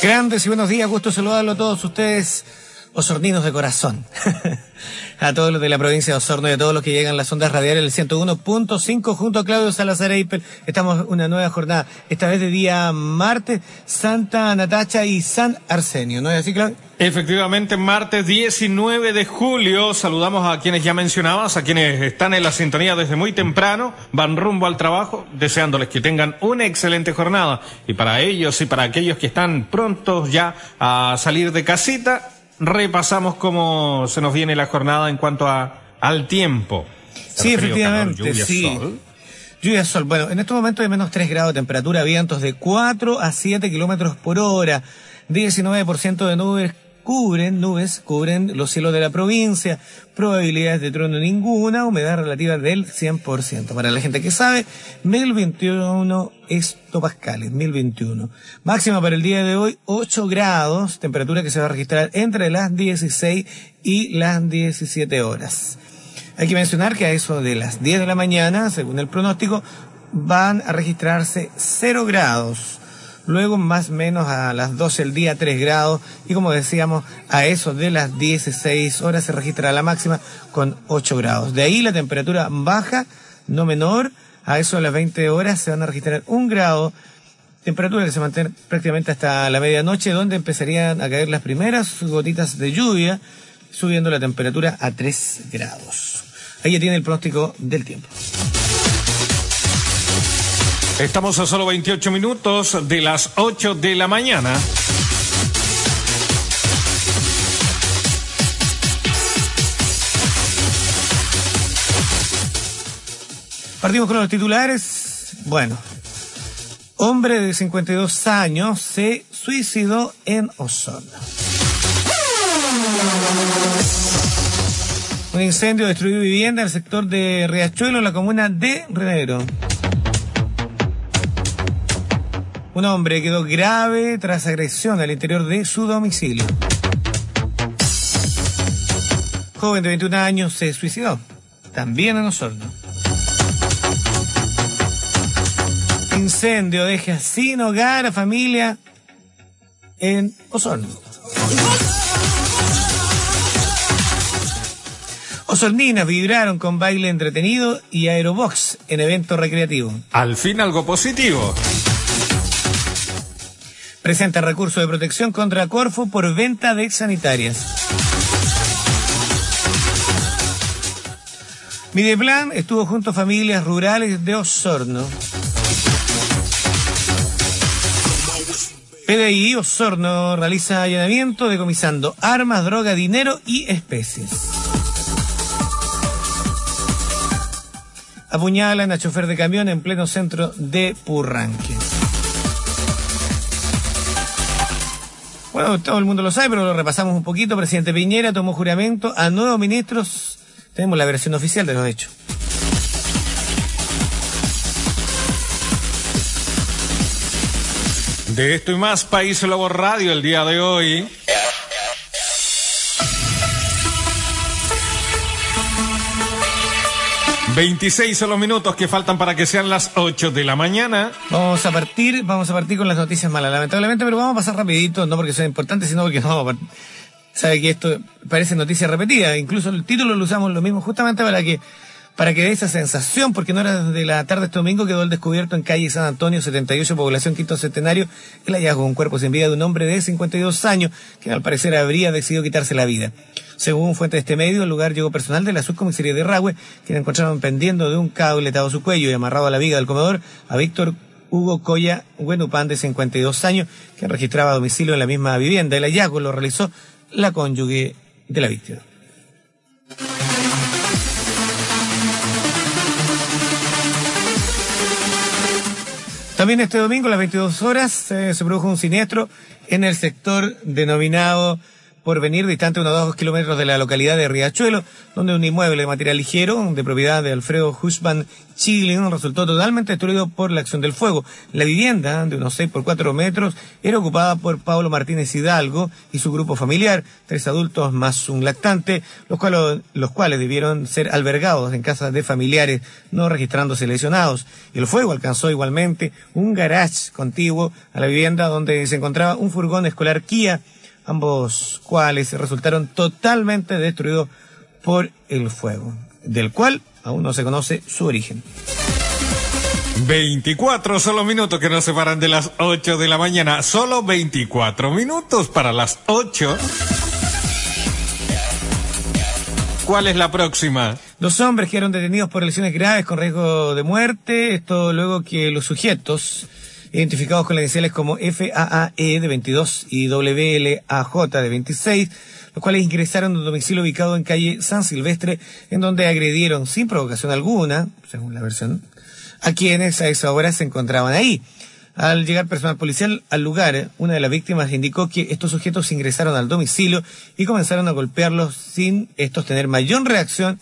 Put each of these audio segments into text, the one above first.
Grandes y buenos días, gusto saludarlo a todos ustedes, osorninos de corazón. a todos los de la provincia de Osorno y a todos los que llegan las ondas radiales del 101.5 junto a Claudio Salazar Eipel. Estamos una nueva jornada, esta vez de día martes, Santa Natacha y San Arsenio, ¿no es así, Claudio? Efectivamente, martes 19 de julio, saludamos a quienes ya mencionabas, a quienes están en la sintonía desde muy temprano, van rumbo al trabajo, deseándoles que tengan una excelente jornada. Y para ellos y para aquellos que están prontos ya a salir de casita, repasamos cómo se nos viene la jornada en cuanto a, al tiempo. Sí, efectivamente, sí. Sol. Lluvia sol. Bueno, en estos momentos hay menos 3 grados de temperatura, vientos de 4 a 7 kilómetros por hora, 19% de nubes cubren, nubes, cubren los cielos de la provincia, probabilidades de trueno ninguna, humedad relativa del 100%. Para la gente que sabe, 1021 hectopascales, 1021. Máxima para el día de hoy, 8 grados, temperatura que se va a registrar entre las 16 y las 17 horas. Hay que mencionar que a eso de las 10 de la mañana, según el pronóstico, van a registrarse 0 grados luego más o menos a las 12 del día 3 grados y como decíamos a eso de las 16 horas se registra la máxima con 8 grados. De ahí la temperatura baja, no menor, a eso de las 20 horas se van a registrar un grado, temperatura que se mantiene prácticamente hasta la medianoche donde empezarían a caer las primeras gotitas de lluvia, subiendo la temperatura a 3 grados. Ahí ya tiene el pronóstico del tiempo. Estamos a solo 28 minutos de las 8 de la mañana. Partimos con los titulares. Bueno, hombre de 52 años se suicidó en Osorno. Un incendio destruyó vivienda en el sector de Riachuelo, en la comuna de Renero. Un hombre quedó grave tras agresión al interior de su domicilio. Joven de 21 años se suicidó, también en Osorno. Incendio deja sin hogar a familia en Osorno. Osorninas vibraron con baile entretenido y aerobox en evento recreativo. Al fin algo positivo presenta recurso de protección contra Corfo por venta de sanitarias. Mideplan estuvo junto a familias rurales de Osorno. PDI Osorno realiza allanamiento decomisando armas, droga, dinero y especies. Apuñalan a chofer de camión en pleno centro de Purranque. Bueno, todo el mundo lo sabe, pero lo repasamos un poquito. Presidente Piñera tomó juramento a nuevos ministros. Tenemos la versión oficial de los hechos. De esto y más, País Lobo Radio el día de hoy. 26 son los minutos que faltan para que sean las 8 de la mañana. Vamos a partir, vamos a partir con las noticias malas, lamentablemente, pero vamos a pasar rapidito, no porque sea importante, sino porque no, sabe que esto parece noticia repetida, incluso el título lo usamos lo mismo justamente para que para que dé esa sensación, porque no era de la tarde este domingo quedó el descubierto en calle San Antonio, 78, población Quinto Centenario, el hallazgo de un cuerpo sin vida de un hombre de 52 años, que al parecer habría decidido quitarse la vida. Según fuente de este medio, el lugar llegó personal de la subcomisaría de Rahue, quien encontraron pendiendo de un cable atado su cuello y amarrado a la viga del comedor a Víctor Hugo Coya Huenupán, de 52 años, que registraba domicilio en la misma vivienda. El hallazgo lo realizó la cónyuge de la víctima. También este domingo a las 22 horas se produjo un siniestro en el sector denominado por venir distante unos dos kilómetros de la localidad de Riachuelo, donde un inmueble de material ligero de propiedad de Alfredo Husman Chilin resultó totalmente destruido por la acción del fuego. La vivienda, de unos 6 por 4 metros, era ocupada por Pablo Martínez Hidalgo y su grupo familiar, tres adultos más un lactante, los cuales, los cuales debieron ser albergados en casas de familiares, no registrándose lesionados. El fuego alcanzó igualmente un garage contiguo a la vivienda donde se encontraba un furgón escolar Kia, ambos cuales resultaron totalmente destruidos por el fuego, del cual aún no se conoce su origen. 24 solo minutos que nos separan de las 8 de la mañana. Solo 24 minutos para las 8. ¿Cuál es la próxima? Dos hombres quedaron detenidos por lesiones graves con riesgo de muerte. Esto luego que los sujetos identificados con las iniciales como FAAE de 22 y WLAJ de 26, los cuales ingresaron a un domicilio ubicado en calle San Silvestre, en donde agredieron sin provocación alguna, según la versión, a quienes a esa hora se encontraban ahí. Al llegar personal policial al lugar, una de las víctimas indicó que estos sujetos ingresaron al domicilio y comenzaron a golpearlos sin estos tener mayor reacción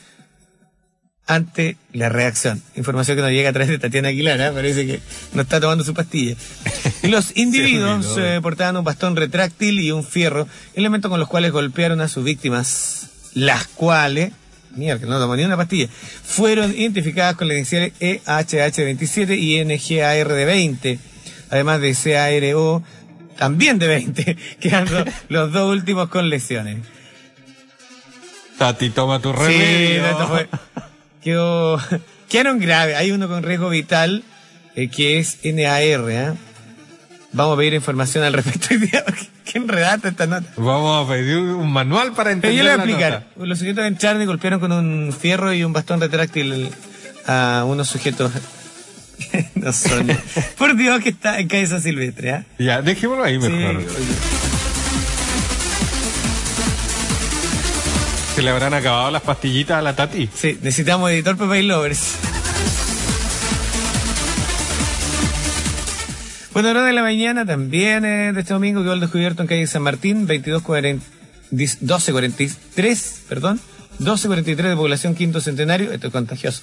ante la reacción. Información que nos llega a través de Tatiana Aguilar, ¿eh? parece que no está tomando su pastilla. Los individuos eh, portaban un bastón retráctil y un fierro, elementos con los cuales golpearon a sus víctimas, las cuales, mierda, que no tomó ni una pastilla, fueron identificadas con las iniciales EHH27 y NGAR de 20, además de CARO también de 20, quedando los dos últimos con lesiones. Tati, toma tu remedio. Sí, quedó, quedaron graves. Hay uno con riesgo vital, eh, que es NAR. ¿eh? Vamos a pedir información al respecto. ¿Qué enredata esta nota? Vamos a pedir un manual para entender. Pero yo le voy a explicar. Los sujetos en Charlie golpearon con un fierro y un bastón retráctil a unos sujetos. no son. Por Dios que está en calle San Silvestre. ¿eh? Ya, dejémoslo ahí mejor. Sí, ¿Se le habrán acabado las pastillitas a la Tati? Sí, necesitamos editor Pepe Lovers. Bueno, hora de la mañana también eh, de este domingo quedó el descubierto en calle San Martín, 2240, 1243, perdón, 1243 de población quinto centenario, esto es contagioso.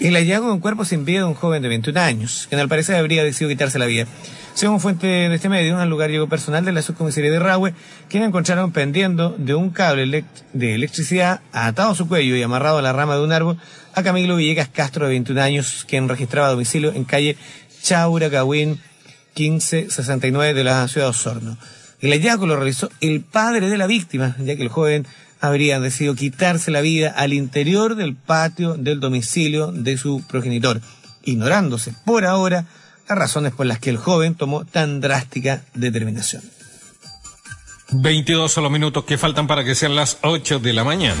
El hallazgo de un cuerpo sin vida de un joven de 21 años, que al parecer habría decidido quitarse la vida. Según fuente de este medio, al lugar llegó personal de la subcomisaría de Rahue, quien encontraron pendiendo de un cable de electricidad atado a su cuello y amarrado a la rama de un árbol a Camilo Villegas Castro, de 21 años, quien registraba domicilio en calle Chaura 1569 de la ciudad de Osorno. El hallazgo lo realizó el padre de la víctima, ya que el joven habría decidido quitarse la vida al interior del patio del domicilio de su progenitor, ignorándose por ahora las razones por las que el joven tomó tan drástica determinación. 22 solo minutos que faltan para que sean las 8 de la mañana.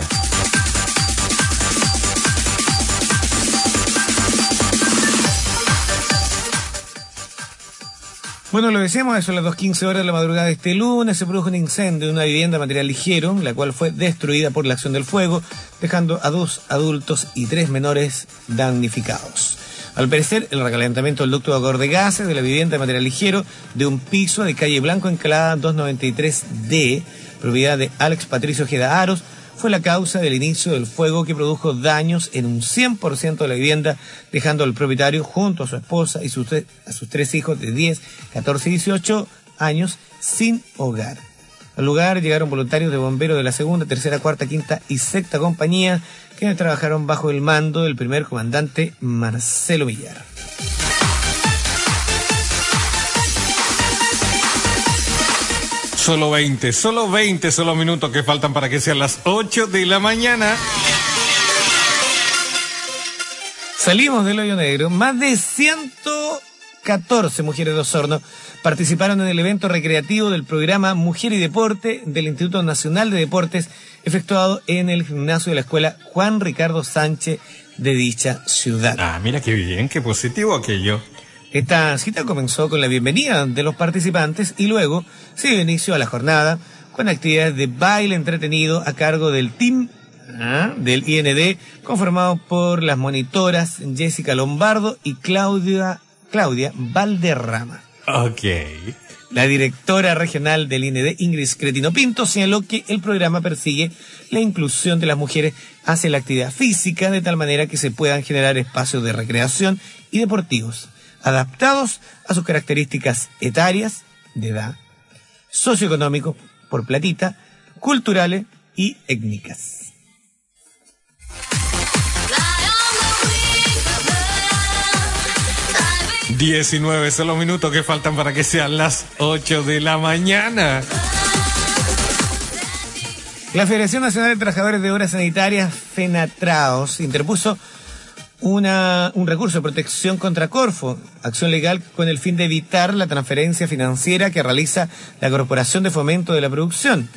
Bueno, lo decíamos, eso a las 2.15 horas de la madrugada de este lunes se produjo un incendio en una vivienda de material ligero, la cual fue destruida por la acción del fuego, dejando a dos adultos y tres menores damnificados. Al parecer, el recalentamiento del ducto de vapor de gases de la vivienda de material ligero de un piso de calle Blanco encalada 293D, propiedad de Alex Patricio Ojeda Aros, fue la causa del inicio del fuego que produjo daños en un 100% de la vivienda, dejando al propietario junto a su esposa y sus a sus tres hijos de 10, 14 y 18 años sin hogar. Al lugar llegaron voluntarios de bomberos de la segunda, tercera, cuarta, quinta y sexta compañía, quienes trabajaron bajo el mando del primer comandante Marcelo Villar. Solo 20, solo 20, solo minutos que faltan para que sean las 8 de la mañana. Salimos del hoyo negro. Más de 114 mujeres de Osorno participaron en el evento recreativo del programa Mujer y Deporte del Instituto Nacional de Deportes, efectuado en el gimnasio de la escuela Juan Ricardo Sánchez de dicha ciudad. Ah, mira qué bien, qué positivo aquello. Esta cita comenzó con la bienvenida de los participantes y luego se dio inicio a la jornada con actividades de baile entretenido a cargo del team ¿ah? del IND, conformado por las monitoras Jessica Lombardo y Claudia, Claudia Valderrama. Ok. La directora regional del INED, Ingrid Cretino Pinto, señaló que el programa persigue la inclusión de las mujeres hacia la actividad física de tal manera que se puedan generar espacios de recreación y deportivos adaptados a sus características etarias, de edad, socioeconómico, por platita, culturales y étnicas. 19 son los minutos que faltan para que sean las 8 de la mañana. La Federación Nacional de Trabajadores de Obras Sanitarias, FENATRAOS, interpuso una, un recurso de protección contra Corfo, acción legal con el fin de evitar la transferencia financiera que realiza la Corporación de Fomento de la Producción.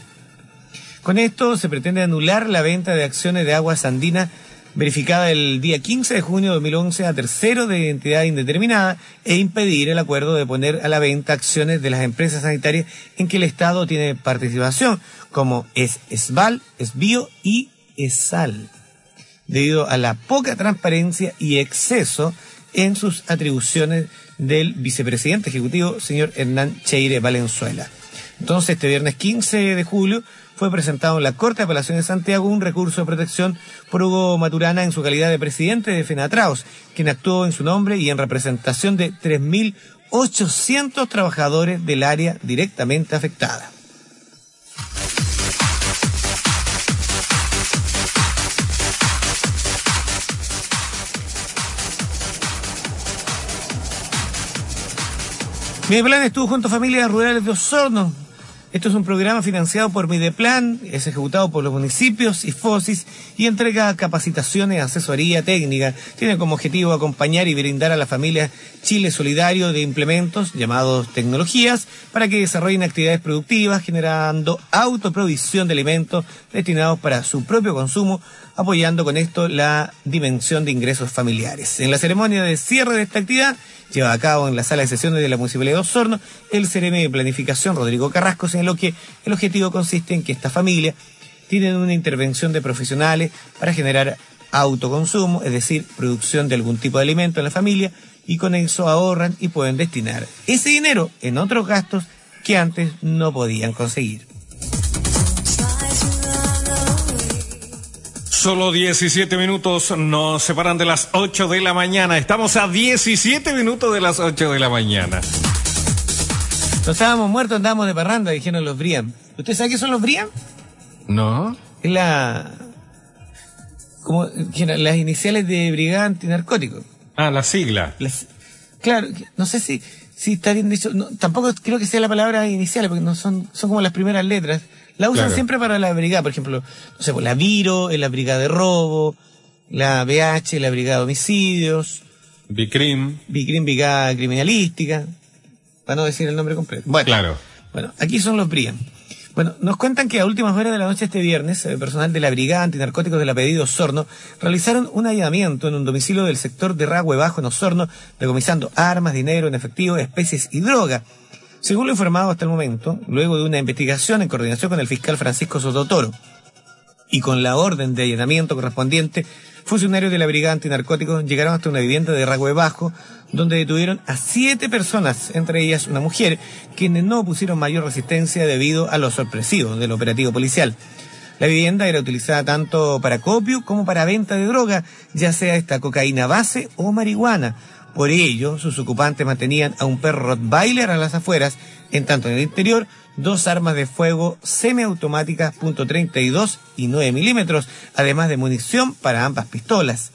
Con esto se pretende anular la venta de acciones de aguas andinas verificada el día 15 de junio de 2011 a tercero de identidad indeterminada e impedir el acuerdo de poner a la venta acciones de las empresas sanitarias en que el Estado tiene participación, como es ESBAL, ESBIO y ESAL, debido a la poca transparencia y exceso en sus atribuciones del vicepresidente ejecutivo, señor Hernán Cheire Valenzuela. Entonces, este viernes 15 de julio, fue presentado en la Corte de Apelación de Santiago un recurso de protección por Hugo Maturana en su calidad de presidente de FENATRAOS, quien actuó en su nombre y en representación de 3.800 trabajadores del área directamente afectada. Mi plan estuvo junto a familias rurales de Osorno, esto es un programa financiado por Mideplan, es ejecutado por los municipios y FOSIS y entrega capacitaciones, asesoría técnica. Tiene como objetivo acompañar y brindar a la familia Chile Solidario de implementos llamados tecnologías para que desarrollen actividades productivas generando autoprovisión de alimentos destinados para su propio consumo, apoyando con esto la dimensión de ingresos familiares. En la ceremonia de cierre de esta actividad, lleva a cabo en la sala de sesiones de la Municipalidad de Osorno, el CRM de Planificación Rodrigo Carrasco señaló que el objetivo consiste en que esta familia tienen una intervención de profesionales para generar autoconsumo, es decir, producción de algún tipo de alimento en la familia, y con eso ahorran y pueden destinar ese dinero en otros gastos que antes no podían conseguir. Solo 17 minutos nos separan de las 8 de la mañana. Estamos a 17 minutos de las 8 de la mañana. No estábamos muertos, andábamos de parranda, dijeron los Brian. ¿Usted sabe qué son los Brian? No. Es la. como las iniciales de Brigada Antinarcótico. Ah, la sigla. claro, no sé si, si está bien dicho. tampoco creo que sea la palabra iniciales, porque no son, son como las primeras letras. La usan siempre para la brigada, por ejemplo, no sé, pues, la Viro, la brigada de robo, la BH, la brigada de homicidios. Bicrim. Bicrim, brigada criminalística. Para no decir el nombre completo. Bueno, claro. Bueno, aquí son los BRIAN. Bueno, nos cuentan que a últimas horas de la noche este viernes, el personal de la Brigada Antinarcóticos de la Pedido Osorno realizaron un allanamiento en un domicilio del sector de Ragüe Bajo en Osorno, decomisando armas, dinero en efectivo, especies y droga. Según lo informado hasta el momento, luego de una investigación en coordinación con el fiscal Francisco Sototoro y con la orden de allanamiento correspondiente, funcionarios de la Brigada Antinarcóticos llegaron hasta una vivienda de Ragüe Bajo, donde detuvieron a siete personas, entre ellas una mujer, quienes no pusieron mayor resistencia debido a lo sorpresivo del operativo policial. La vivienda era utilizada tanto para copio como para venta de droga, ya sea esta cocaína base o marihuana por ello, sus ocupantes mantenían a un perro Rottweiler a las afueras, en tanto en el interior, dos armas de fuego semiautomáticas .32 y 9 milímetros, además de munición para ambas pistolas.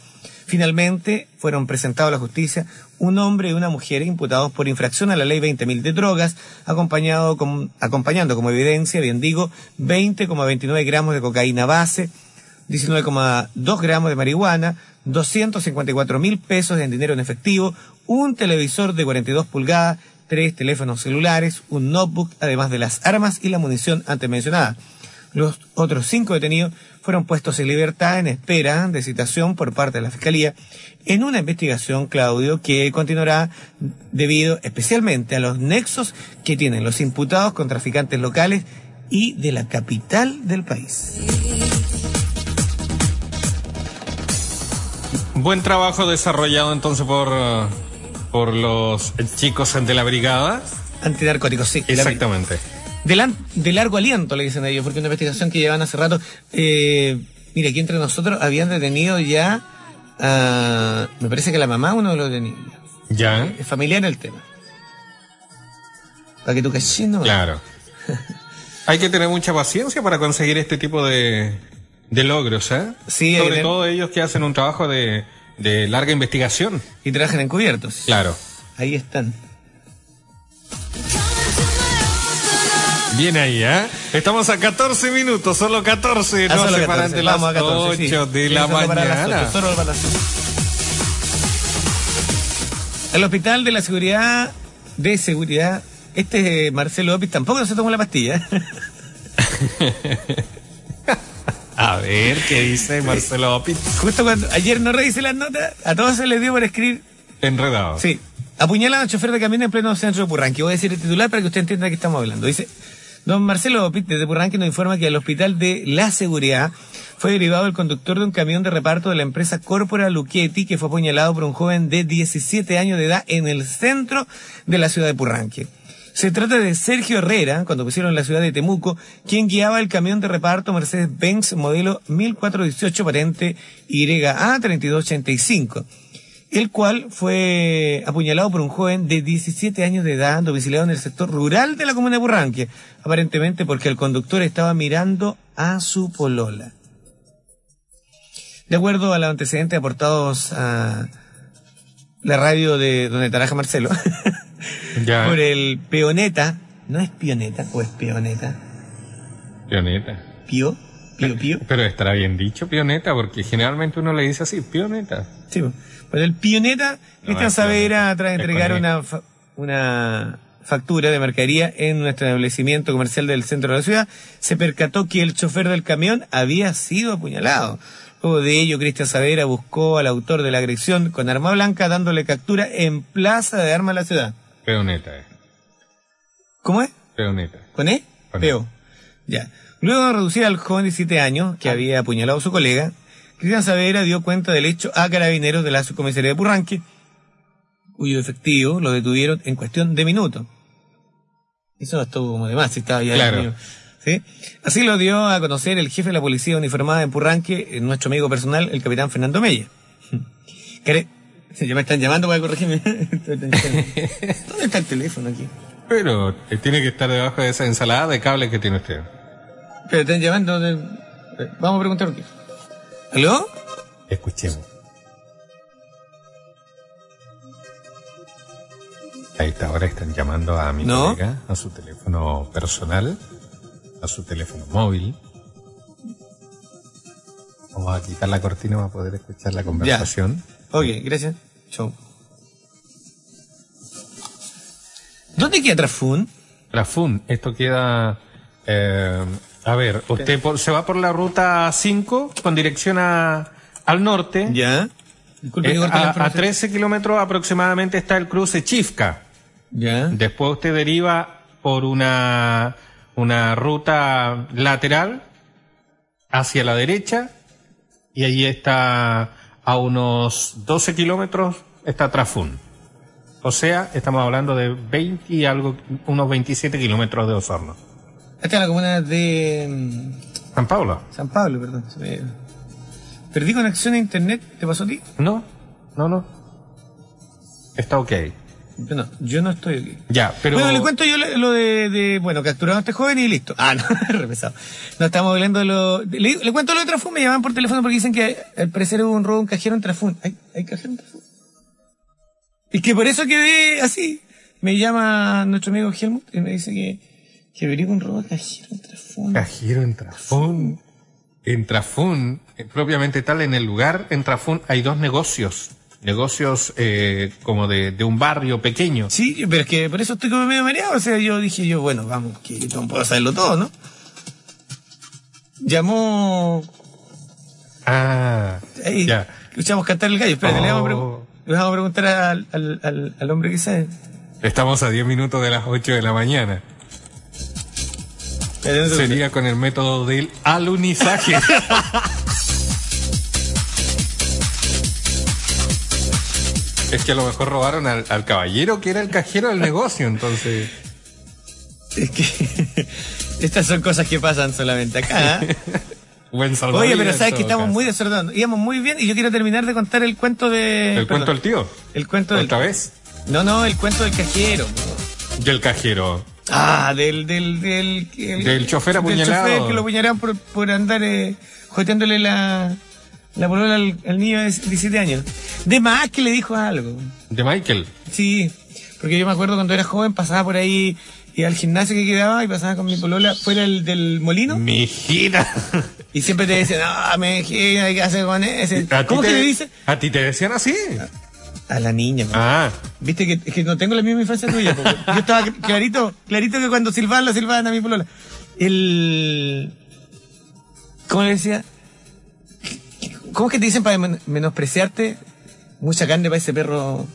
Finalmente, fueron presentados a la justicia un hombre y una mujer imputados por infracción a la ley 20.000 de drogas, acompañado acompañando como evidencia, bien digo, 20,29 gramos de cocaína base, 19,2 gramos de marihuana, 254 mil pesos en dinero en efectivo, un televisor de 42 pulgadas, tres teléfonos celulares, un notebook, además de las armas y la munición antes mencionada. Los otros cinco detenidos fueron puestos en libertad en espera de citación por parte de la Fiscalía en una investigación, Claudio, que continuará debido especialmente a los nexos que tienen los imputados con traficantes locales y de la capital del país. Buen trabajo desarrollado entonces por, por los chicos de la brigada. Antinarcóticos, sí. Exactamente. De, de, largo aliento, le dicen ellos, porque una investigación que llevan hace rato. Eh, mira, aquí entre nosotros habían detenido ya. me parece que la mamá uno de los detenidos. Ya. Es familiar el tema. Para que tú caches, Claro. Hay que tener mucha paciencia para conseguir este tipo de, de logros, ¿eh? Sí, Sobre todo ellos que hacen un trabajo de, de larga investigación. Y trabajan encubiertos. Claro. Ahí están. Bien ahí, ¿eh? Estamos a 14 minutos, solo 14, ah, no se paran de las 8 de la mañana. El hospital de la seguridad, de seguridad, este Marcelo Opis tampoco se tomó la pastilla. A ver, ¿qué dice Marcelo Opis? Justo cuando ayer no revisé las notas, a todos se les dio por escribir. Enredado. Sí. Apuñalado al chofer de camión en pleno centro de Purranque. Voy a decir el titular para que usted entienda de qué estamos hablando. Dice, Don Marcelo Opit, desde Purranque, nos informa que al Hospital de la Seguridad fue derivado el conductor de un camión de reparto de la empresa Corpora Luchetti, que fue apuñalado por un joven de 17 años de edad en el centro de la ciudad de Purranque. Se trata de Sergio Herrera, cuando pusieron la ciudad de Temuco, quien guiaba el camión de reparto Mercedes-Benz modelo 1418 patente YA3285 el cual fue apuñalado por un joven de 17 años de edad domiciliado en el sector rural de la comuna de Burranque, aparentemente porque el conductor estaba mirando a su polola. De acuerdo a los antecedentes aportados a la radio de donde trabaja Marcelo, por el peoneta, ¿no es pioneta o es peoneta? Pioneta. ¿Pío? ¿Pío, pío? Pero estará bien dicho pioneta, porque generalmente uno le dice así, pioneta. Sí, pero el pioneta, Cristian Savera, tras entregar una, una factura de mercadería en nuestro establecimiento comercial del centro de la ciudad, se percató que el chofer del camión había sido apuñalado. Luego de ello, Cristian Savera buscó al autor de la agresión con arma blanca, dándole captura en Plaza de Armas de la ciudad. Peoneta. Eh. ¿Cómo es? Peoneta. ¿Con E? Peo. Ya. Luego de reducir al joven de 17 años, que ah. había apuñalado a su colega, Cristian Saavedra dio cuenta del hecho a carabineros de la subcomisaría de Purranque, cuyo efectivo lo detuvieron en cuestión de minutos. Eso no estuvo como de más, si estaba ya claro. ¿sí? Así lo dio a conocer el jefe de la policía uniformada en Purranque, nuestro amigo personal, el capitán Fernando Mella. Ya me están llamando para corregirme. ¿Dónde está el teléfono aquí? Pero eh, tiene que estar debajo de esa ensalada de cables que tiene usted. Pero están llamando. De... Eh, vamos a preguntar qué. ¿Aló? Escuchemos. A esta hora están llamando a mi colega, a su teléfono personal, a su teléfono móvil. Vamos a quitar la cortina para poder escuchar la conversación. Ok, gracias. Chau. ¿Dónde queda Trafún? Trafún, esto queda eh, a ver, usted se va por la ruta 5 con dirección a, al norte. Ya. Eh, a, 13 kilómetros aproximadamente está el cruce Chifca. Ya. Después usted deriva por una, una ruta lateral hacia la derecha y allí está a unos 12 kilómetros está Trafún. O sea, estamos hablando de 20 y algo, unos 27 kilómetros de Osorno. Esta es la comuna de... Mm, San Pablo. San Pablo, perdón. ¿Perdí conexión a internet? ¿Te pasó a ti? No, no, no. Está ok. No, yo no estoy aquí. Ya, pero... Bueno, le cuento yo lo de, de bueno, capturaron a este joven y listo. Ah, no, repesado. No estamos hablando de lo... Le, cuento lo de Trafún, me llaman por teléfono porque dicen que al parecer hubo un robo un cajero en Trafún. ¿Hay, hay cajero en Trafún? Y que por eso quedé así. Me llama nuestro amigo Helmut y me dice que que averigua un robo de cajero en Trafún. Cajero en Trafún. En Trafún, eh, propiamente tal, en el lugar, en Trafún, hay dos negocios. Negocios eh, como de, de, un barrio pequeño. Sí, pero es que por eso estoy como medio mareado. O sea, yo dije yo, bueno, vamos, que no puedo saberlo todo, ¿no? Llamó... Ah, Ahí, ya. Escuchamos cantar el gallo. Espérate, le, vamos a oh. le, vamos a preguntar al, al, al, al hombre que sabe. Estamos a 10 minutos de las 8 de la mañana. Sería con el método del alunizaje. Es que a lo mejor robaron al, al caballero que era el cajero del negocio, entonces. Es que estas son cosas que pasan solamente acá. ¿eh? Buen Oye, pero sabes que estamos caso. muy desordenados. Íbamos muy bien y yo quiero terminar de contar el cuento de. ¿El perdón, cuento del tío? El cuento del. ¿Otra vez? No, no, el cuento del cajero. Y el cajero. Ah, del. Del, del, el- Del chofer apuñalado. Del chofer que lo apuñalaron por, por andar eh, joteándole la. La polola al, al niño de 17 años. De más que le dijo algo. De Michael. Sí, porque yo me acuerdo cuando era joven pasaba por ahí y al gimnasio que quedaba y pasaba con mi polola fuera el, del molino Mi gira. y siempre te decían, ah, me gira, ¿qué hace con ese? ¿A ti ¿Cómo te- que le dice? ¿A ti te decían así? A la niña. man. Ah, Viste que, que no tengo la misma infancia tuya. po. Yo estaba clarito, clarito que cuando silbaban, la silbaban a mi polola. El... ¿Cómo le decía? ¿Cómo es que te dicen para men- menospreciarte? Mucha carne para ese perro,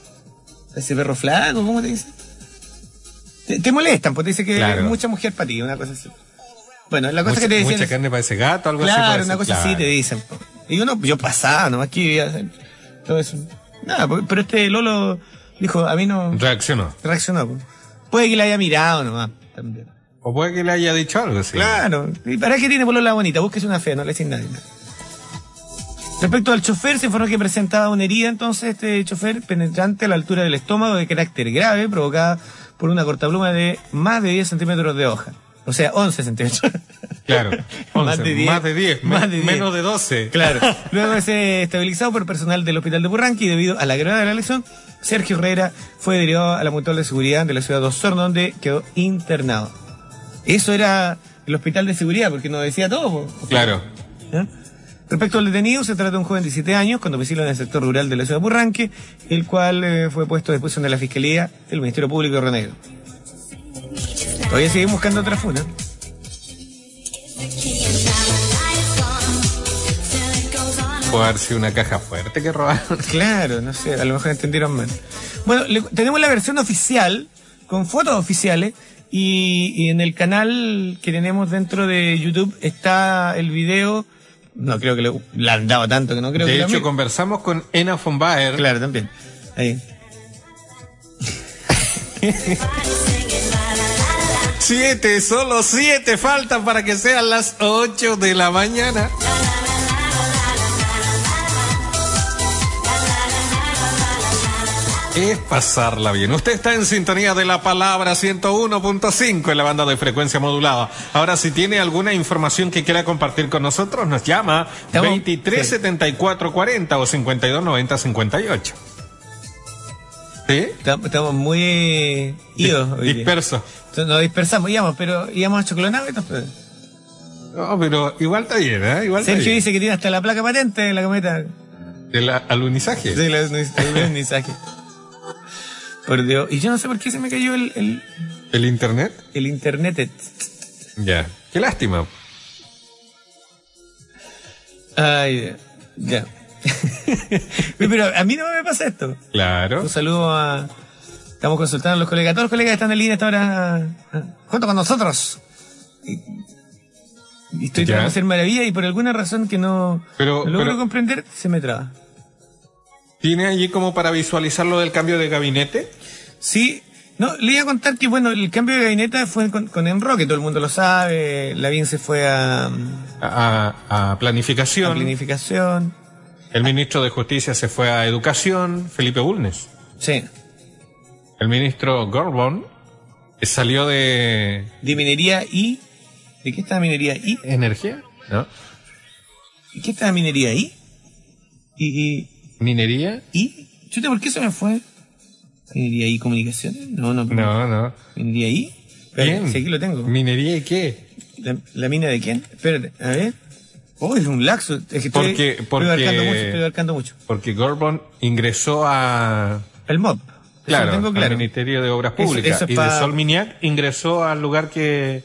para ese perro flaco, ¿cómo te dicen? Te, te molestan, porque te dicen que Claro. mucha mujer para ti, una cosa así. Bueno, la cosa mucha, que te dicen mucha carne para ese gato, algo así. Claro, una cosa así claro. te dicen. Y uno, yo pasaba, nomás que vivía todo eso. Nada, pero este Lolo dijo, a mí no Reaccionó. reaccionó. Puede que le haya mirado nomás. También. O puede que le haya dicho algo así. Claro. ¿Y para qué tiene polola bonita? Búsquese una fea, no le dicen nadie. Respecto al chofer, se informó que presentaba una herida entonces este chofer penetrante a la altura del estómago de carácter grave, provocada por una cortapluma de más de 10 centímetros de hoja. O sea, 11 centímetros. Claro. Más 11, de 10. Más de 10. Más de 10. Menos de 12. Claro. Luego de ser estabilizado por personal del hospital de Burranqui y debido a la gravedad de la lesión, Sergio Herrera fue derivado a la mutual de seguridad de la ciudad de Osorno, donde quedó internado. Eso era el hospital de seguridad, porque nos decía todo. po. Claro. ¿Eh? Respecto al detenido, se trata de un joven de 17 años, con domicilio en el sector rural de la ciudad de Burranque, el cual eh, fue puesto a disposición de la Fiscalía del Ministerio Público de Río Negro. Todavía seguimos buscando otra funa. Puede haber sido una caja fuerte que robaron. Claro, no sé, a lo mejor entendieron mal. Bueno, le- tenemos la versión oficial, con fotos oficiales, y, y en el canal que tenemos dentro de YouTube está el video. No creo que le, le han dado tanto que no creo de que hecho, conversamos con Ena von Baer. Claro, también. Ahí. Siete, solo siete faltan para que sean las ocho de la mañana. Es pasarla bien. Usted está en sintonía de la palabra 101.5 en la banda de frecuencia modulada. Ahora, si tiene alguna información que quiera compartir con nosotros, nos llama Estamos- 23 74 40 o 52 90 58. ¿Sí? Estamos muy idos hoy día. Disperso. Entonces, Nos dispersamos, íbamos, pero íbamos a Choclonave. No, pero igual está bien, ¿eh? Igual está Sergio bien. dice que tiene hasta la placa patente de la cometa. El alunizaje. Sí, la- el alunizaje. Por Dios. Y yo no sé por qué se me cayó el, el, ¿El internet? el internet. Ya. Qué lástima. Ay, ya. Pero a mí no me pasa esto. Claro. Un saludo a. Estamos consultando a los colegas. Todos los colegas están en línea hasta ahora ah, junto con nosotros. Y, y estoy Ya. tratando de hacer maravilla y por alguna razón que no, Pero- no logro pero- comprender, se me traba. ¿Tiene allí como para visualizar lo del cambio de gabinete? Sí, no, le iba a contar que, bueno, el cambio de gabinete fue con, con Enroque, todo el mundo lo sabe. Lavín se fue a, A, a a planificación. planificación. El ministro de Justicia se fue a Educación, Felipe Bulnes. Sí. El ministro Gorbon salió de De minería y. ¿De qué está minería y? Energía, ¿no? ¿Y qué está minería y? Y. Minería. ¿Y? Chuta, ¿por qué se me fue? ¿Minería y comunicaciones? No, no. No, no. ¿Minería y? Espera, Bien. sí, aquí lo tengo. ¿Minería y qué? ¿La, la mina de quién? Espérate, a ver. Oh, es un laxo. Es que estoy, Porque- estoy porque- abarcando mucho, estoy abarcando mucho. Porque Gorbon ingresó a El MOB. Claro, tengo claro. al Ministerio de Obras Públicas. eso y pa- de Solminiac ingresó al lugar que,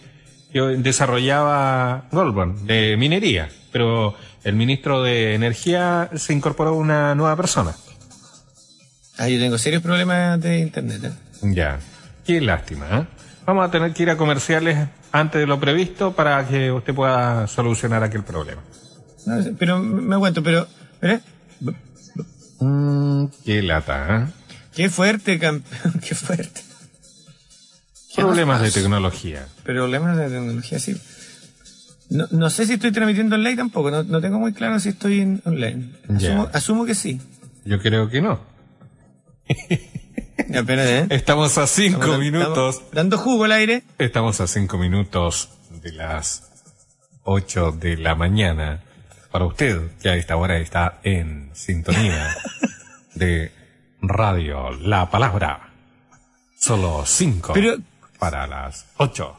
que desarrollaba Goldborn, de minería. Pero el ministro de Energía se incorporó una nueva persona. Ah, yo tengo serios problemas de internet. ¿eh? Ya. Qué lástima, ¿eh? Vamos a tener que ir a comerciales antes de lo previsto para que usted pueda solucionar aquel problema. No pero me aguanto, pero. ¿eh? Mm, qué lata, ¿eh? Qué fuerte, campeón, qué fuerte. Problemas de tecnología. Problemas de tecnología, sí. No, no sé si estoy transmitiendo online tampoco, no, no tengo muy claro si estoy en online. Asumo, asumo que sí. Yo creo que no. ¿eh? Estamos a cinco minutos. dando jugo al aire. Estamos a cinco minutos de las ocho de la mañana. Para usted, que a esta hora está en sintonía de Radio La Palabra. Solo cinco Pero, para las ocho.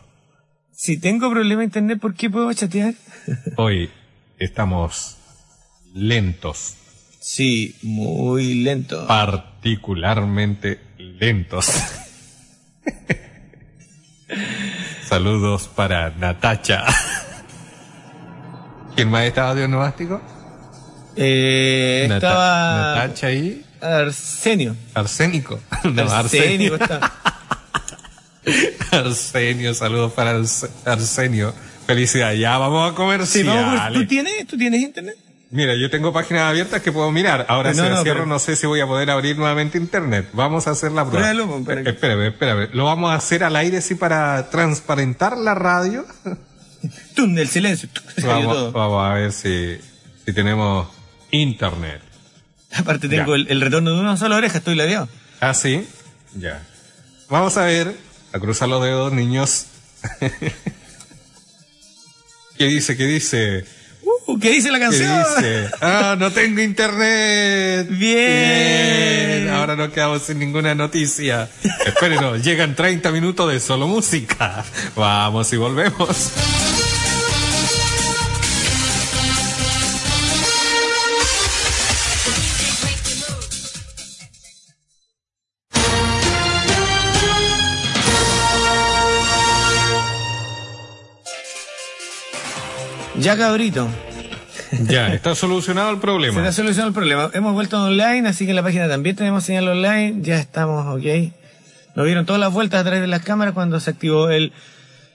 Si tengo problema de internet, ¿por qué puedo chatear? Hoy estamos lentos. Sí, muy lento. Particularmente lentos. Saludos para Natacha. ¿Quién más estaba diagnóstico? Eh, estaba... Natacha y... Arsenio. Arsénico. No, Arsenio. Arsenio, saludos para Arsenio. Felicidad, ya vamos a comer. Sí, vamos ¿Tú tienes, ¿Tú tienes internet? Mira, yo tengo páginas abiertas que puedo mirar. Ahora si no, cierro no sé si voy a poder abrir nuevamente internet. Vamos a hacer la prueba. Espérame, espérame, espérame. Lo vamos a hacer al aire sí para transparentar la radio. Túnel, silencio. Vamos, vamos, a ver si, si tenemos internet. Aparte tengo el, retorno de una sola oreja, estoy ladeado. Ah, sí. Ya. Vamos a ver, a cruzar los dedos, niños. ¿Qué dice? ¿Qué dice? Uh, ¿Qué dice la canción? ¿Qué dice? Ah, no tengo internet. Bien. Ahora no quedamos sin ninguna noticia. Espérenos, llegan 30 minutos de solo música. Vamos y volvemos. Ya cabrito. Ya, está solucionado el problema. Se está solucionado el problema. Hemos vuelto online, así que en la página también tenemos señal online. Ya estamos, ok. Nos vieron todas las vueltas a través de las cámaras cuando se activó el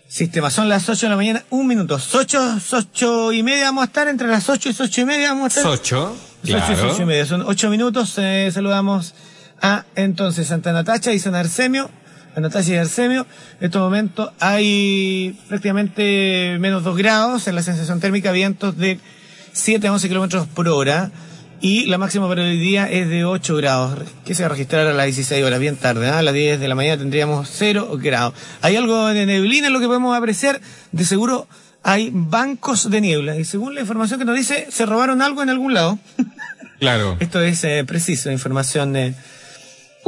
sistema. Son las 8 de la mañana, un minuto. 8, 8 y media vamos a estar, entre las 8 y 8 y media vamos a estar. 8, claro. 8 y 8 y media. Son 8 minutos. Eh, saludamos a entonces Santa Natacha y San Arsemio. Natalia y Arsemio. En estos momentos hay prácticamente menos 2 grados en la sensación térmica, vientos de 7 a 11 kilómetros por hora. Y la máxima para hoy día es de 8 grados, que se va a registrar a las 16 horas, bien tarde. ¿ah? A las 10 de la mañana tendríamos 0 grados. Hay algo de neblina en lo que podemos apreciar. De seguro hay bancos de niebla. Y según la información que nos dice, se robaron algo en algún lado. Claro. Esto es eh, preciso, información de...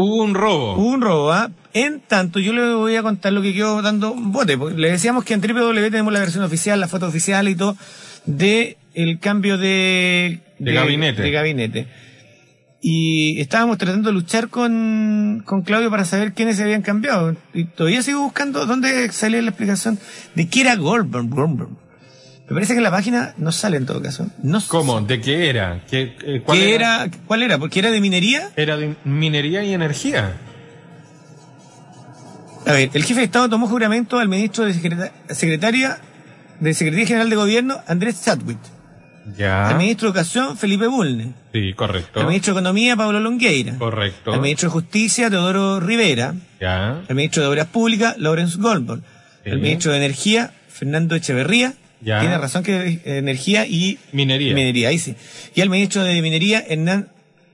Hubo un robo. Hubo un robo, ¿ah? En tanto, yo le voy a contar lo que quedó dando bote. Le decíamos que en www tenemos la versión oficial, la foto oficial y todo, de el cambio de, de, gabinete. De gabinete. Y estábamos tratando de luchar con, con Claudio para saber quiénes se habían cambiado. Y todavía sigo buscando dónde salía la explicación de qué era Goldberg. Me parece que en la página no sale en todo caso. No ¿Cómo? ¿De qué era? ¿Qué, eh, cuál era? ¿Cuál era? ¿Porque era de minería? Era de minería y energía. A ver, el jefe de Estado tomó juramento al ministro de Secretaría, de Secretaría General de Gobierno, Andrés Chadwick. Ya. Al ministro de Educación, Felipe Bulne. Sí, correcto. Al ministro de Economía, Pablo Longueira. Correcto. Al ministro de Justicia, Teodoro Rivera. Ya. Al ministro de Obras Públicas, Lawrence Goldberg. El ministro de Energía, Fernando Echeverría. Ya. Tiene razón que energía y minería. Minería, ahí sí. Y al ministro de Minería, Hernán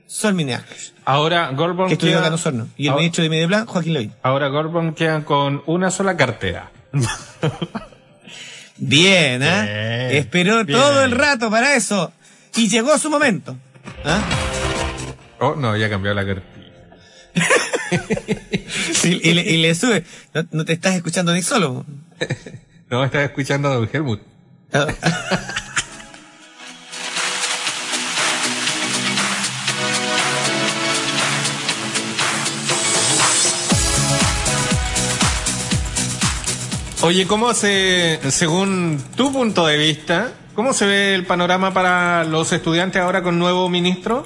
Solminac. Ahora Gorbon que estudió acá en Y el ministro de Medio Plan, Joaquín Levy. Ahora Gorbon queda con una sola cartera. bien, ¿eh? Esperó todo el rato para eso. Y llegó su momento. ¿Ah? Oh, no, ya cambió la cartilla. y, le, sube. No, te estás escuchando ni solo. no, estás escuchando a Don Helmut. Ah. Oye, ¿cómo se, según tu punto de vista, cómo se ve el panorama para los estudiantes ahora con nuevo ministro?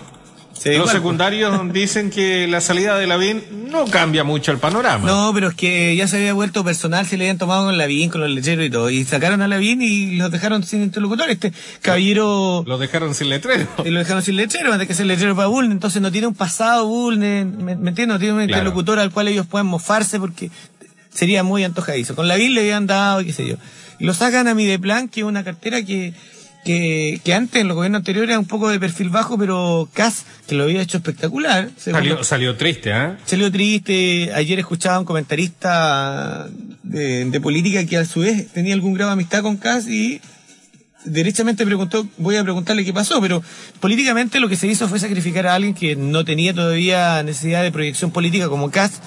Los secundarios dicen que la salida de Lavín no cambia mucho el panorama. No, pero es que ya se había vuelto personal, se le habían tomado con Lavín, con los lecheros y todo, y sacaron a Lavín y los dejaron sin interlocutor. Este caballero... Los dejaron sin letrero. Y lo dejaron sin lechero, antes que ser lechero para Bulne, entonces no tiene un pasado Bulne, ¿me, entiendes? No tiene un interlocutor al cual ellos puedan mofarse porque sería muy antojadizo. Con Lavín le habían dado, qué sé yo. Y lo sacan a mi de plan, que es una cartera que que, que antes en los gobiernos anteriores era un poco de perfil bajo, pero Cas, que lo había hecho espectacular. Salió, salió triste, ¿eh? Salió triste. Ayer escuchaba a un comentarista de, de, política que a su vez tenía algún grado de amistad con Cas y derechamente preguntó, voy a preguntarle qué pasó, pero políticamente lo que se hizo fue sacrificar a alguien que no tenía todavía necesidad de proyección política como Cas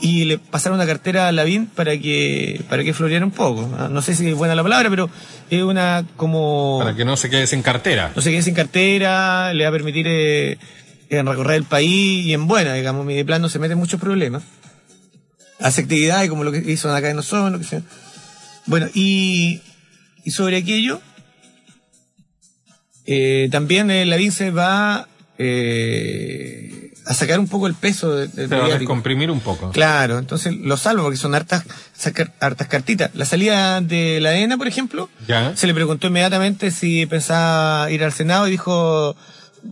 y le pasaron una cartera a Lavín para que para que floreara un poco. Ah, no sé si es buena la palabra, pero es una como... Para que no se quede sin cartera. No se quede sin cartera, le va a permitir eh, recorrer el país y en buena, digamos, mi plan no se mete en muchos problemas. Hace actividades como lo que hizo acá en Ozono, lo que sea. Bueno, y, y sobre aquello, eh, también eh, Lavín se va... Eh, a sacar un poco el peso de, de a descomprimir un poco. Claro, entonces lo salvo porque son hartas, sacar, hartas cartitas. La salida de la ENA, por ejemplo, se le preguntó inmediatamente si pensaba ir al Senado y dijo,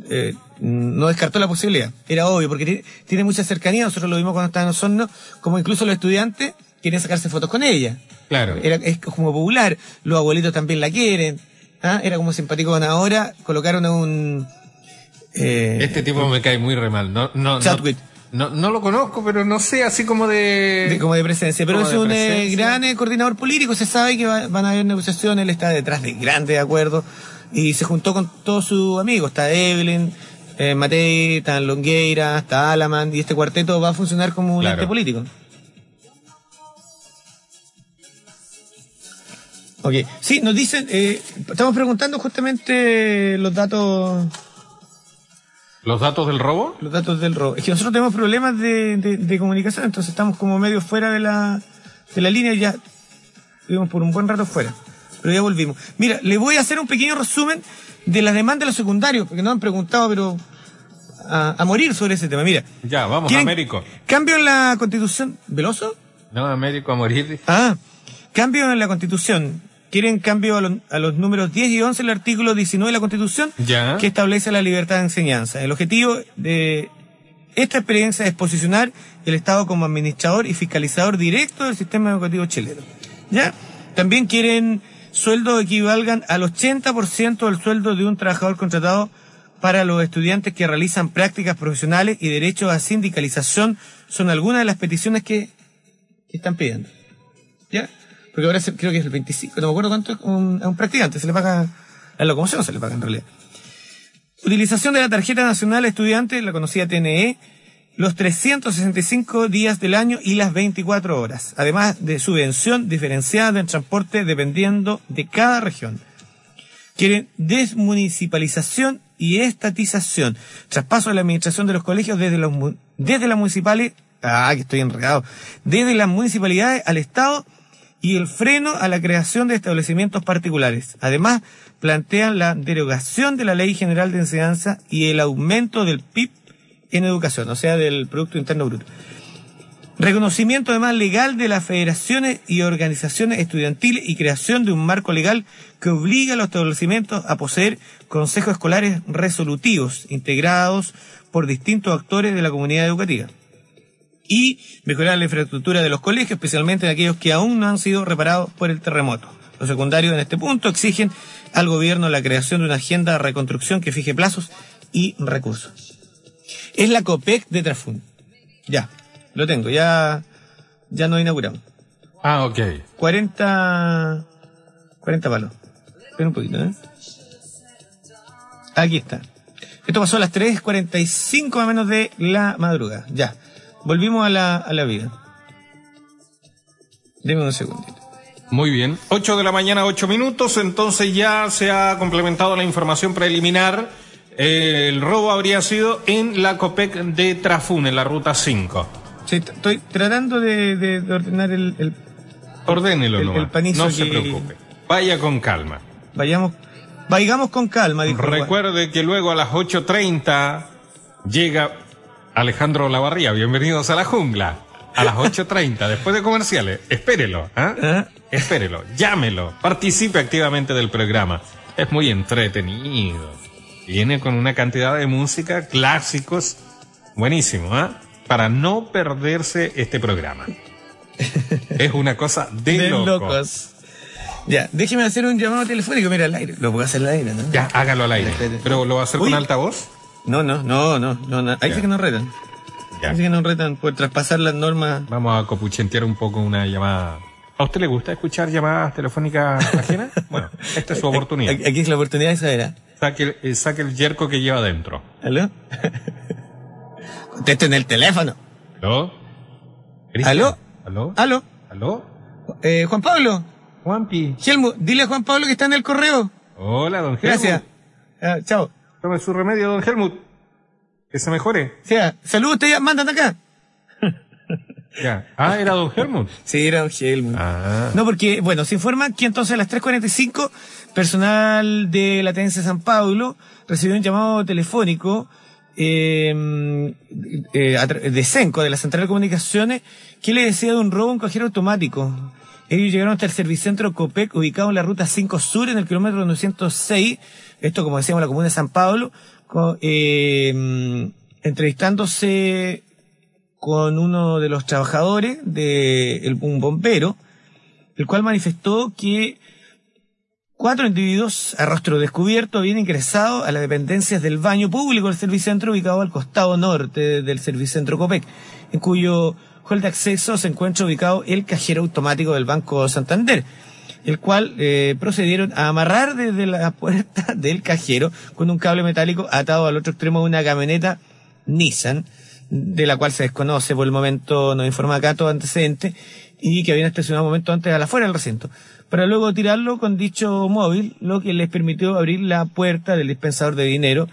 eh, no descartó la posibilidad. Era obvio, porque tiene, mucha cercanía, nosotros lo vimos cuando estaba en Osorno, como incluso los estudiantes quieren sacarse fotos con ella. Claro. Era, es como popular, los abuelitos también la quieren. ¿ah? Era como simpático con ahora, colocaron a un eh, este tipo me cae muy re mal. No, no, No, no, lo conozco, pero no sé, así como de... como de presencia. Pero es un eh, gran eh, coordinador político, se sabe que van a haber negociaciones, él está detrás de grandes acuerdos y se juntó con todos sus amigos. Está Evelyn, eh, Matei, está Longueira, está Alaman y este cuarteto va a funcionar como un ente político. Ok, sí, nos dicen, estamos preguntando justamente los datos ¿Los datos del robo? Los datos del robo. Es que nosotros tenemos problemas de, de, comunicación, entonces estamos como medio fuera de la, de la línea y ya estuvimos por un buen rato fuera. Pero ya volvimos. Mira, le voy a hacer un pequeño resumen de las demandas de los secundarios, porque no han preguntado, pero a, a morir sobre ese tema. Mira. Ya, vamos, Américo. Cambio en la constitución. ¿Veloso? No, Américo a morir. Ah, cambio en la constitución quieren cambio a, los números 10 y 11 del artículo 19 de la Constitución que establece la libertad de enseñanza. El objetivo de esta experiencia es posicionar el Estado como administrador y fiscalizador directo del sistema educativo chileno. ¿Ya? También quieren sueldos equivalgan al 80% del sueldo de un trabajador contratado para los estudiantes que realizan prácticas profesionales y derechos a sindicalización son algunas de las peticiones que, que están pidiendo. ¿Ya? Porque ahora creo que es el 25, no me acuerdo cuánto es un, a un practicante, se le paga, la locomoción se le paga en realidad. Utilización de la tarjeta nacional estudiante, la conocida TNE, los 365 días del año y las 24 horas, además de subvención diferenciada del transporte dependiendo de cada región. Quieren desmunicipalización y estatización, traspaso de la administración de los colegios desde los desde las municipales, ah, que estoy enredado, desde las municipalidades al Estado y el freno a la creación de establecimientos particulares. Además, plantean la derogación de la Ley General de Enseñanza y el aumento del PIB en educación, o sea, del Producto Interno Bruto. Reconocimiento además legal de las federaciones y organizaciones estudiantiles y creación de un marco legal que obliga a los establecimientos a poseer consejos escolares resolutivos integrados por distintos actores de la comunidad educativa y mejorar la infraestructura de los colegios, especialmente de aquellos que aún no han sido reparados por el terremoto. Los secundarios en este punto exigen al gobierno la creación de una agenda de reconstrucción que fije plazos y recursos. Es la COPEC de Trafun. Ya, lo tengo, ya, ya no inauguramos. Ah, ok. 40, 40 palos. Espera un poquito, ¿eh? Aquí está. Esto pasó a las 3.45 más o menos de la madrugada. Ya. Volvimos a la, a la vida. Deme un segundito. Muy bien. 8 de la mañana, 8 minutos. Entonces ya se ha complementado la información preliminar. el robo habría sido en la COPEC de Trafún, en la ruta 5. Sí, estoy tratando de, ordenar el, el Ordénelo, el, no se preocupe. Vaya con calma. Vayamos, vayamos con calma. Recuerde que luego a las 8.30 llega Alejandro Lavarría. Bienvenidos a la jungla. A las 8.30, después de comerciales. Espérelo, ¿ah? ¿eh? Espérelo, llámelo, participe activamente del programa. Es muy entretenido. Viene con una cantidad de música, clásicos. Buenísimo, ¿ah? Para no perderse este programa. es una cosa de, locos. Ya, déjeme hacer un llamado telefónico, mira, al aire. Lo puedo hacer al aire, ¿no? Ya, hágalo al aire. ¿Pero lo va a hacer con altavoz? No, no, no, no, no, ahí sí que nos retan. Ahí sí que nos retan por traspasar las normas. Vamos a copuchentear un poco una llamada. ¿A usted le gusta escuchar llamadas telefónicas ajenas? bueno, esta es su oportunidad. Aquí es la oportunidad de saber. Saque, eh, saque el yerco que lleva adentro. ¿Aló? Contesten el teléfono. ¿Aló? ¿Aló? ¿Aló? ¿Aló? ¿Aló? Eh, Juan Pablo. Juanpi. Helmut, dile a Juan Pablo que está en el correo. Hola, don Helmut. Gracias. Ah, chao. Tome su remedio, don Helmut. Que se mejore. Sea, saludos, usted ya, mándate acá. Ya. Ah, era don Helmut. Sí, era don Helmut. Ah. No, porque, bueno, se informa que entonces a las 3.45, personal de la Tenencia San Pablo recibió un llamado telefónico eh, eh, de Senco, de la Central de Comunicaciones, que le decía de un robo a un cajero automático. Ellos llegaron hasta el servicentro COPEC, ubicado en la ruta 5 Sur, en el kilómetro 906, esto como decíamos la comuna de San Pablo, eh, entrevistándose con uno de los trabajadores de un bombero, el cual manifestó que cuatro individuos a rostro descubierto habían ingresado a las dependencias del baño público del servicentro ubicado al costado norte del servicentro COPEC, en cuyo hall de acceso se encuentra ubicado el cajero automático del Banco Santander, el cual eh, procedieron a amarrar desde la puerta del cajero con un cable metálico atado al otro extremo de una camioneta Nissan, de la cual se desconoce por el momento, no informa acá todo antecedente, y que habían estacionado un momento antes a la fuera del recinto, para luego tirarlo con dicho móvil, lo que les permitió abrir la puerta del dispensador de dinero,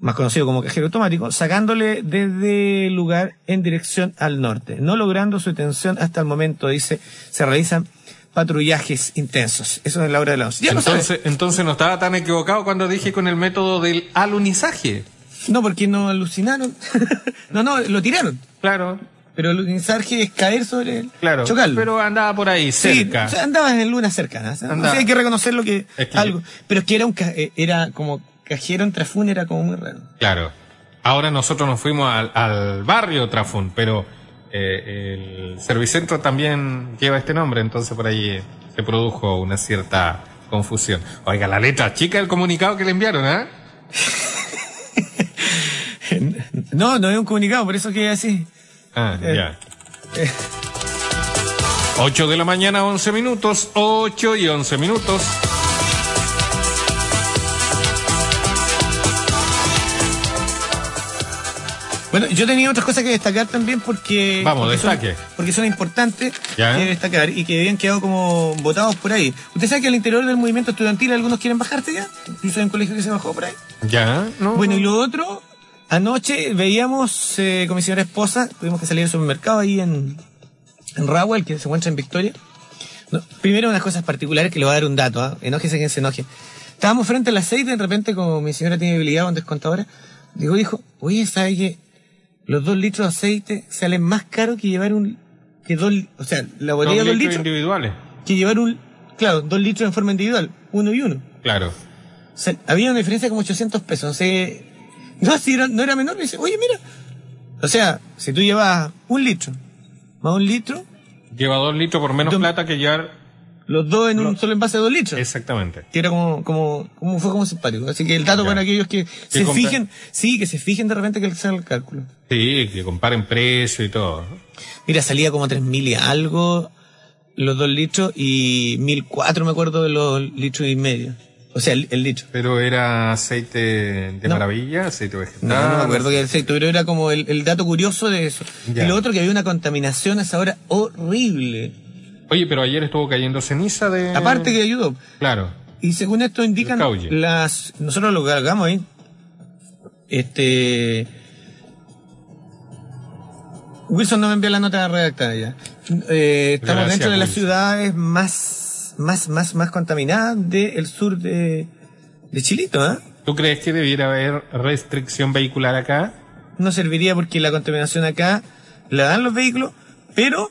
más conocido como cajero automático, sacándole desde el lugar en dirección al norte. No logrando su detención hasta el momento, dice, se realizan patrullajes intensos. Eso es la hora de la once. entonces, entonces no estaba tan equivocado cuando dije con el método del alunizaje. No, porque no alucinaron. no, no, lo tiraron. Claro. Pero el alunizaje es caer sobre él. Claro. Chocarlo. Pero andaba por ahí, cerca. Sí, andaba en lunas cercanas. hay que reconocer lo que, algo. Pero es que era un, eh, era como cajero en Trafún era como muy raro. Claro. Ahora nosotros nos fuimos al, barrio Trafún, pero eh, el servicentro también lleva este nombre, entonces por ahí se produjo una cierta confusión. Oiga, la letra chica del comunicado que le enviaron, ¿eh? no, no es un comunicado, por eso que así. Ah, eh, ya. 8 de la mañana, 11 minutos, 8 y 11 minutos. Bueno, yo tenía otras cosas que destacar también porque. Vamos, destaque. porque son importantes que destacar y que habían quedado como votados por ahí. ¿Usted sabe que al interior del movimiento estudiantil algunos quieren bajarse ya? Yo soy un colegio que se bajó por ahí. Ya, ¿no? Bueno, y lo otro, anoche veíamos eh, con mi señora esposa, tuvimos que salir al supermercado ahí en, en que se encuentra en Victoria. primero, unas cosas particulares que le voy a dar un dato, ¿ah? enójese quien se enoje. Estábamos frente al aceite, de repente, como mi señora tiene habilidad con descontadora, digo, dijo, oye, ¿sabe que los dos litros de aceite salen más caros que llevar un, que dos, o sea, la botella de dos litros. individuales. Que llevar un, claro, dos litros en forma individual, uno y uno. Claro. O sea, había una diferencia como 800 pesos. O sea, no, si era, no era menor, me dice, oye, mira. O sea, si tú llevas un litro, más un litro. Lleva dos litros por menos plata que llevar los dos en un solo envase de dos litros. Exactamente. Que era como, como, como fue como simpático. Así que el dato para aquellos que, se fijen, sí, que se fijen de repente que sea el cálculo. Sí, que comparen precio y todo. Mira, salía como tres mil y algo los dos litros y mil cuatro me acuerdo de los litros y medio. O sea, el, litro. Pero era aceite de maravilla, aceite vegetal. No, no me acuerdo que era aceite, pero era como el, dato curioso de eso. Y lo otro que había una contaminación a esa hora horrible. Oye, pero ayer estuvo cayendo ceniza de... Aparte que ayudó. Claro. Y según esto indican las... Nosotros lo cargamos ahí. Este... Wilson no me envía la nota redactada ya. Eh, estamos dentro de las ciudades más, más, más, más contaminadas del sur de, de Chilito, ¿eh? ¿Tú crees que debiera haber restricción vehicular acá? no serviría porque la contaminación acá la dan los vehículos, pero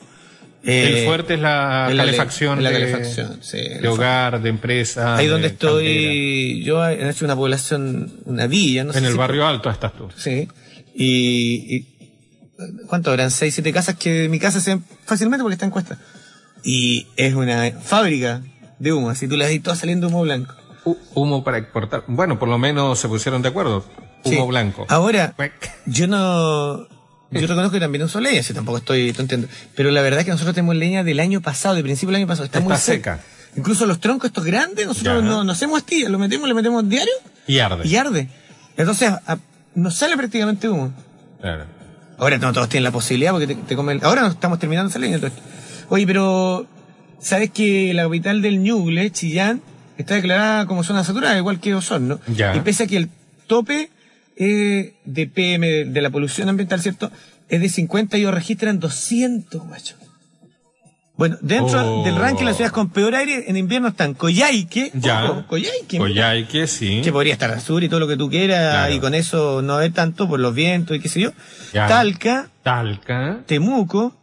el fuerte es la calefacción, la de, calefacción sí, de hogar, de empresa. Ahí donde estoy, yo he hecho una población, una villa, no sé En el barrio alto estás tú. Sí. Y, y ¿cuánto eran? Seis, siete casas que de mi casa se ven fácilmente porque está en cuesta. Y es una fábrica de humo, así tú le das todo saliendo humo blanco. humo para exportar. Bueno, por lo menos se pusieron de acuerdo. Humo blanco. Ahora, yo no, yo reconozco que también uso leña, si tampoco estoy tonteando. Pero la verdad es que nosotros tenemos leña del año pasado, de principio del año pasado. Está, muy seca. Incluso los troncos estos grandes, nosotros no, no, hacemos astillas, lo metemos, le metemos diario. Y arde. Y arde. Entonces, nos sale prácticamente humo. Claro. Ahora no todos tienen la posibilidad porque te, comen. Ahora no estamos terminando esa leña. Oye, pero, ¿sabes que la capital del Ñuble, Chillán, está declarada como zona saturada, igual que Osorno? Ya. Y pese a que el tope eh, de PM, de, la polución ambiental, ¿cierto? Es de 50 y ellos registran 200, guacho. Bueno, dentro oh. del ranking de las ciudades con peor aire, en invierno están Coyhaique, ya. Coyhaique, Coyhaique, sí. Que podría estar al sur y todo lo que tú quieras, y con eso no hay tanto por los vientos y qué sé yo. Talca. Talca. Temuco.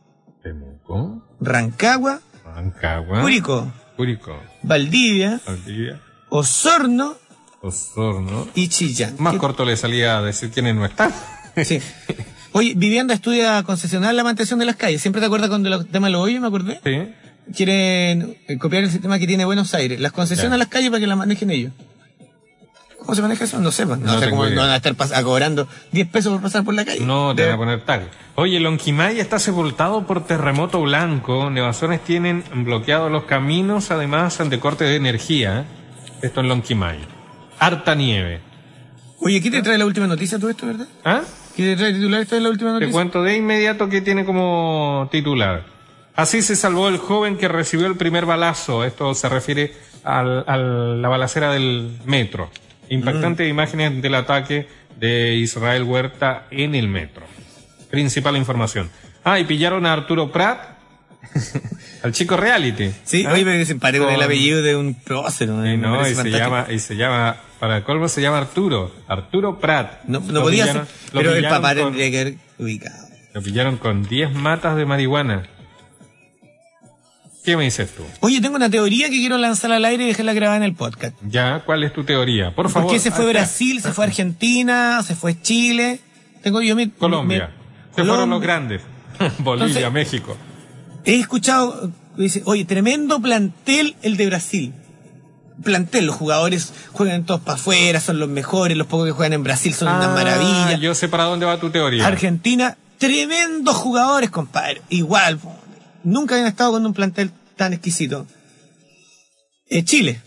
Temuco. Rancagua. Rancagua. Curico. Curico. Valdivia. Valdivia. Osorno. Osorno. Y Chillán. Más corto le salía a decir quiénes no están. Sí. Oye, Vivienda estudia concesionar la mantención de las calles. ¿Siempre te acuerdas cuando el tema de los hoyos, me acordé? Sí. Quieren eh, copiar el sistema que tiene Buenos Aires. Las concesionan a las calles para que las manejen ellos. ¿Cómo se maneja eso? No sé, pues. no, sé cómo van a estar cobrando 10 pesos por pasar por la calle. No, te van a poner tal. Oye, Lonquimay está sepultado por terremoto blanco. Nevazones tienen bloqueados los caminos, además ante corte de energía. Esto en Lonquimay. Harta nieve. Oye, ¿qué te trae la última noticia todo esto, verdad? ¿Ah? ¿Qué te trae titular? Esta es la última noticia. Te cuento de inmediato que tiene como titular. Así se salvó el joven que recibió el primer balazo. Esto se refiere a la balacera del metro. Impactantes mm. imágenes del ataque de Israel Huerta en el metro. Principal información. Ah, y pillaron a Arturo Prat, al chico reality. Sí, hoy me dicen, con el apellido de un prócer. ¿no? Y, no, y se, llama, y se llama, para el colmo se llama Arturo, Arturo Prat. No, no podía ser, pero el papá tendría que haber ubicado. Lo pillaron con 10 matas de marihuana. ¿Qué me dices tú? Oye, tengo una teoría que quiero lanzar al aire y dejarla grabada en el podcast. Ya, ¿cuál es tu teoría? Por favor. Porque se fue Brasil, se fue Argentina, se fue Chile. Tengo yo mi. Colombia. se fueron los grandes. Bolivia, México. He escuchado, dice, oye, tremendo plantel el de Brasil. Plantel, los jugadores juegan todos para afuera, son los mejores, los pocos que juegan en Brasil son una ah, maravilla. Yo sé para dónde va tu teoría. Argentina, tremendos jugadores, compadre. Igual, nunca habían estado con un plantel tan exquisito. Eh, Chile.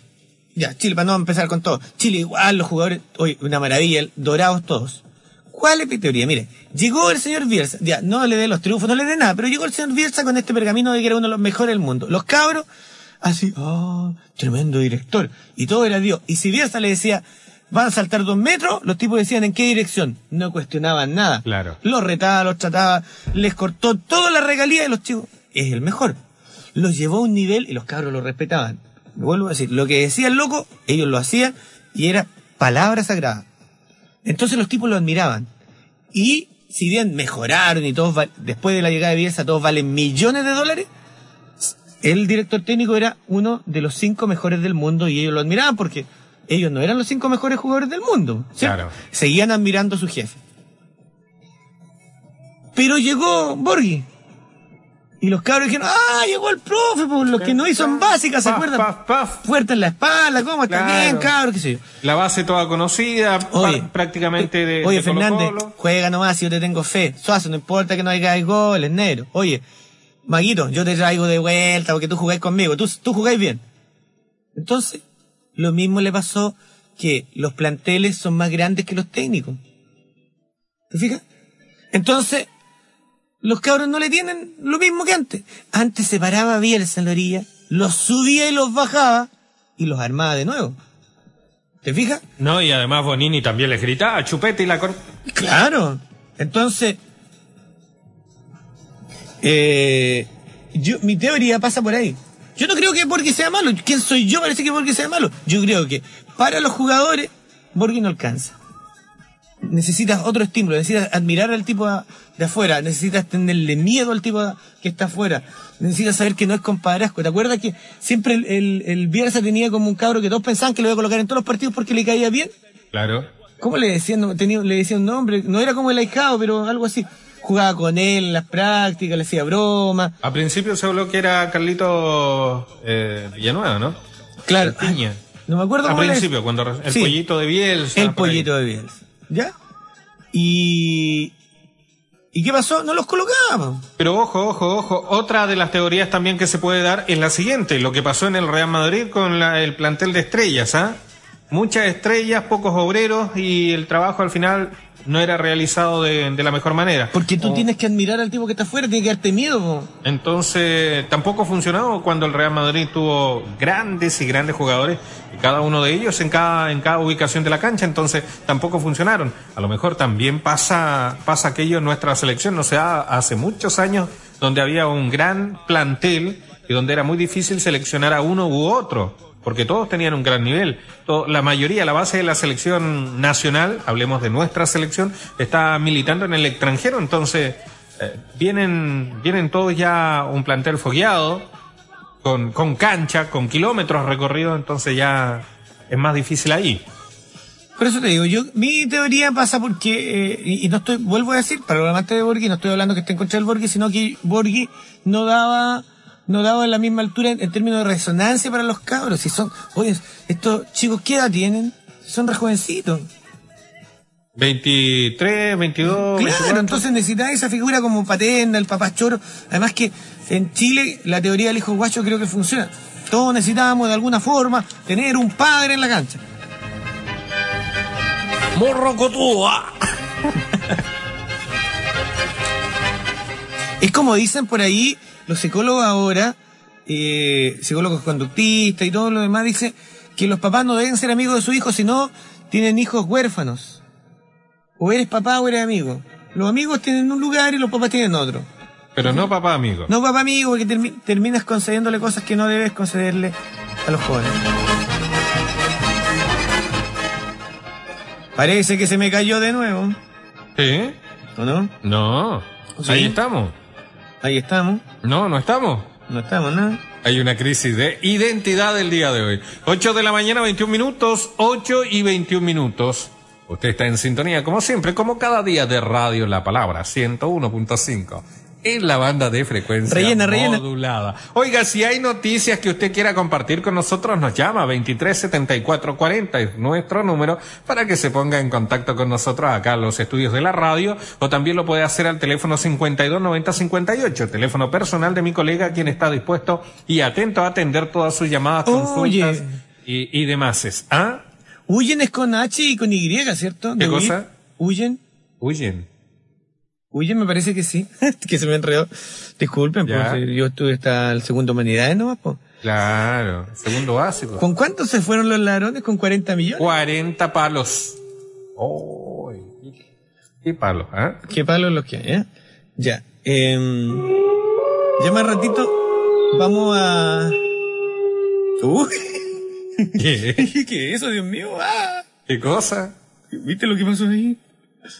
Ya, Chile, para no empezar con todo. Chile, igual, los jugadores, hoy una maravilla, dorados todos. ¿Cuál es mi teoría? Mire, llegó el señor Bielsa, ya, no le dé los triunfos, no le dé nada, pero llegó el señor Bielsa con este pergamino de que era uno de los mejores del mundo. Los cabros, así, oh, tremendo director. Y todo era Dios. Y si Bielsa le decía, van a saltar dos metros, los tipos decían en qué dirección. No cuestionaban nada. Claro. Los retaba, los trataba, les cortó toda la regalía de los chicos. Es el mejor los llevó a un nivel y los cabros lo respetaban. vuelvo a decir, lo que decía el loco, ellos lo hacían y era palabra sagrada. Entonces los tipos lo admiraban. Y si bien mejoraron y todos, después de la llegada de Bielsa, todos valen millones de dólares, el director técnico era uno de los cinco mejores del mundo y ellos lo admiraban porque ellos no eran los cinco mejores jugadores del mundo. Claro. Seguían admirando a su jefe. Pero llegó Borghi y los cabros dijeron, ah, llegó el profe, pues los que no hizo en básica, ¿se acuerdan? Fuerte en la espalda, ¿cómo está bien, cabros? ¿Qué sé yo? La base toda conocida, prácticamente de. Oye, Fernández, juega nomás, yo te tengo fe. Suazo, no importa que no haya goles, negro. Oye, Maguito, yo te traigo de vuelta porque tú jugáis conmigo, tú, tú jugáis bien. Entonces, lo mismo le pasó que los planteles son más grandes que los técnicos. ¿Te fijas? Entonces, los cabros no le tienen lo mismo que antes. Antes se paraba Bielsa en la orilla, los subía y los bajaba y los armaba de nuevo. ¿Te fijas? No, y además Bonini también les gritaba, chupete y la cor... Claro. Entonces, eh, yo, mi teoría pasa por ahí. Yo no creo que porque sea malo. ¿Quién soy yo? Parece que porque sea malo. Yo creo que para los jugadores, Borghi no alcanza. Necesitas otro estímulo, necesitas admirar al tipo de afuera, necesitas tenerle miedo al tipo que está afuera, necesitas saber que no es compadrazgo. ¿Te acuerdas que siempre el, el, el Bielsa tenía como un cabro que todos pensaban que lo iba a colocar en todos los partidos porque le caía bien? Claro. ¿Cómo le decían? Tenía, le decían un nombre, no era como el ahijado, pero algo así. Jugaba con él en las prácticas, le hacía broma. A principio se habló que era Carlito eh, Villanueva, ¿no? Claro. No me acuerdo A principio, cuando el pollito de Bielsa. El pollito de Bielsa. ¿Ya? Y... ¿Y qué pasó? No los colocábamos. Pero ojo, ojo, ojo. Otra de las teorías también que se puede dar es la siguiente. Lo que pasó en el Real Madrid con el plantel de estrellas, ¿ah? Muchas estrellas, pocos obreros y el trabajo al final no era realizado de, la mejor manera. Porque tú tienes que admirar al tipo que está afuera, tiene que darte miedo. Entonces, tampoco funcionó cuando el Real Madrid tuvo grandes y grandes jugadores, y cada uno de ellos en cada, en cada ubicación de la cancha, entonces tampoco funcionaron. A lo mejor también pasa, pasa aquello en nuestra selección, no sé, hace muchos años donde había un gran plantel y donde era muy difícil seleccionar a uno u otro porque todos tenían un gran nivel. la mayoría, la base de la selección nacional, hablemos de nuestra selección, está militando en el extranjero, entonces eh, vienen, vienen todos ya un plantel fogueado, con, con cancha, con kilómetros recorridos, entonces ya es más difícil ahí. Por eso te digo, yo, mi teoría pasa porque, eh, y, no estoy, vuelvo a decir, para los amantes de Borghi, no estoy hablando que esté en contra del Borghi, sino que Borghi no daba no daba la misma altura en, términos de resonancia para los cabros. Si son, oye, estos chicos, ¿qué edad tienen? Son re jovencitos. 23, 22. Claro, entonces necesitas esa figura como paterna, el papá choro. Además que en Chile la teoría del hijo guacho creo que funciona. Todos necesitábamos de alguna forma tener un padre en la cancha. Morrocotúa. es como dicen por ahí, los psicólogos ahora, eh, psicólogos conductistas y todo lo demás, dicen que los papás no deben ser amigos de sus hijos, sino tienen hijos huérfanos. O eres papá o eres amigo. Los amigos tienen un lugar y los papás tienen otro. Pero no papá amigo. No papá amigo, porque terminas concediéndole cosas que no debes concederle a los jóvenes. Parece que se me cayó de nuevo. ¿Sí? ¿O no? No. Ahí estamos. Ahí estamos. No, no estamos. No estamos, ¿no? Hay una crisis de identidad el día de hoy. 8 de la mañana, 21 minutos, 8 y 21 minutos. Usted está en sintonía, como siempre, como cada día de Radio La Palabra, 101.5 en la banda de frecuencia rellena, modulada. Oiga, si hay noticias que usted quiera compartir con nosotros, nos llama 237440, es nuestro número, para que se ponga en contacto con nosotros acá en los estudios de la radio, o también lo puede hacer al teléfono 529058, teléfono personal de mi colega, quien está dispuesto y atento a atender todas sus llamadas, consultas y, y demás. ¿Ah? Huyen es con H y con Y, ¿cierto? ¿Qué cosa? Huyen. Huyen. Uy, me parece que sí, que se me enredó. Disculpen, pues, yo estuve hasta el segundo humanidades nomás, pues. Claro, segundo básico. ¿Con cuánto se fueron los ladrones? ¿Con 40 millones? 40 palos. Oh, ¿Qué palos, eh? ¿Qué palos los que hay, eh? Ya. Eh, ya más ratito vamos a... Uy. ¿Qué? ¿Qué es eso, Dios mío? ¡Ah! ¿Qué cosa? ¿Viste lo que pasó ahí?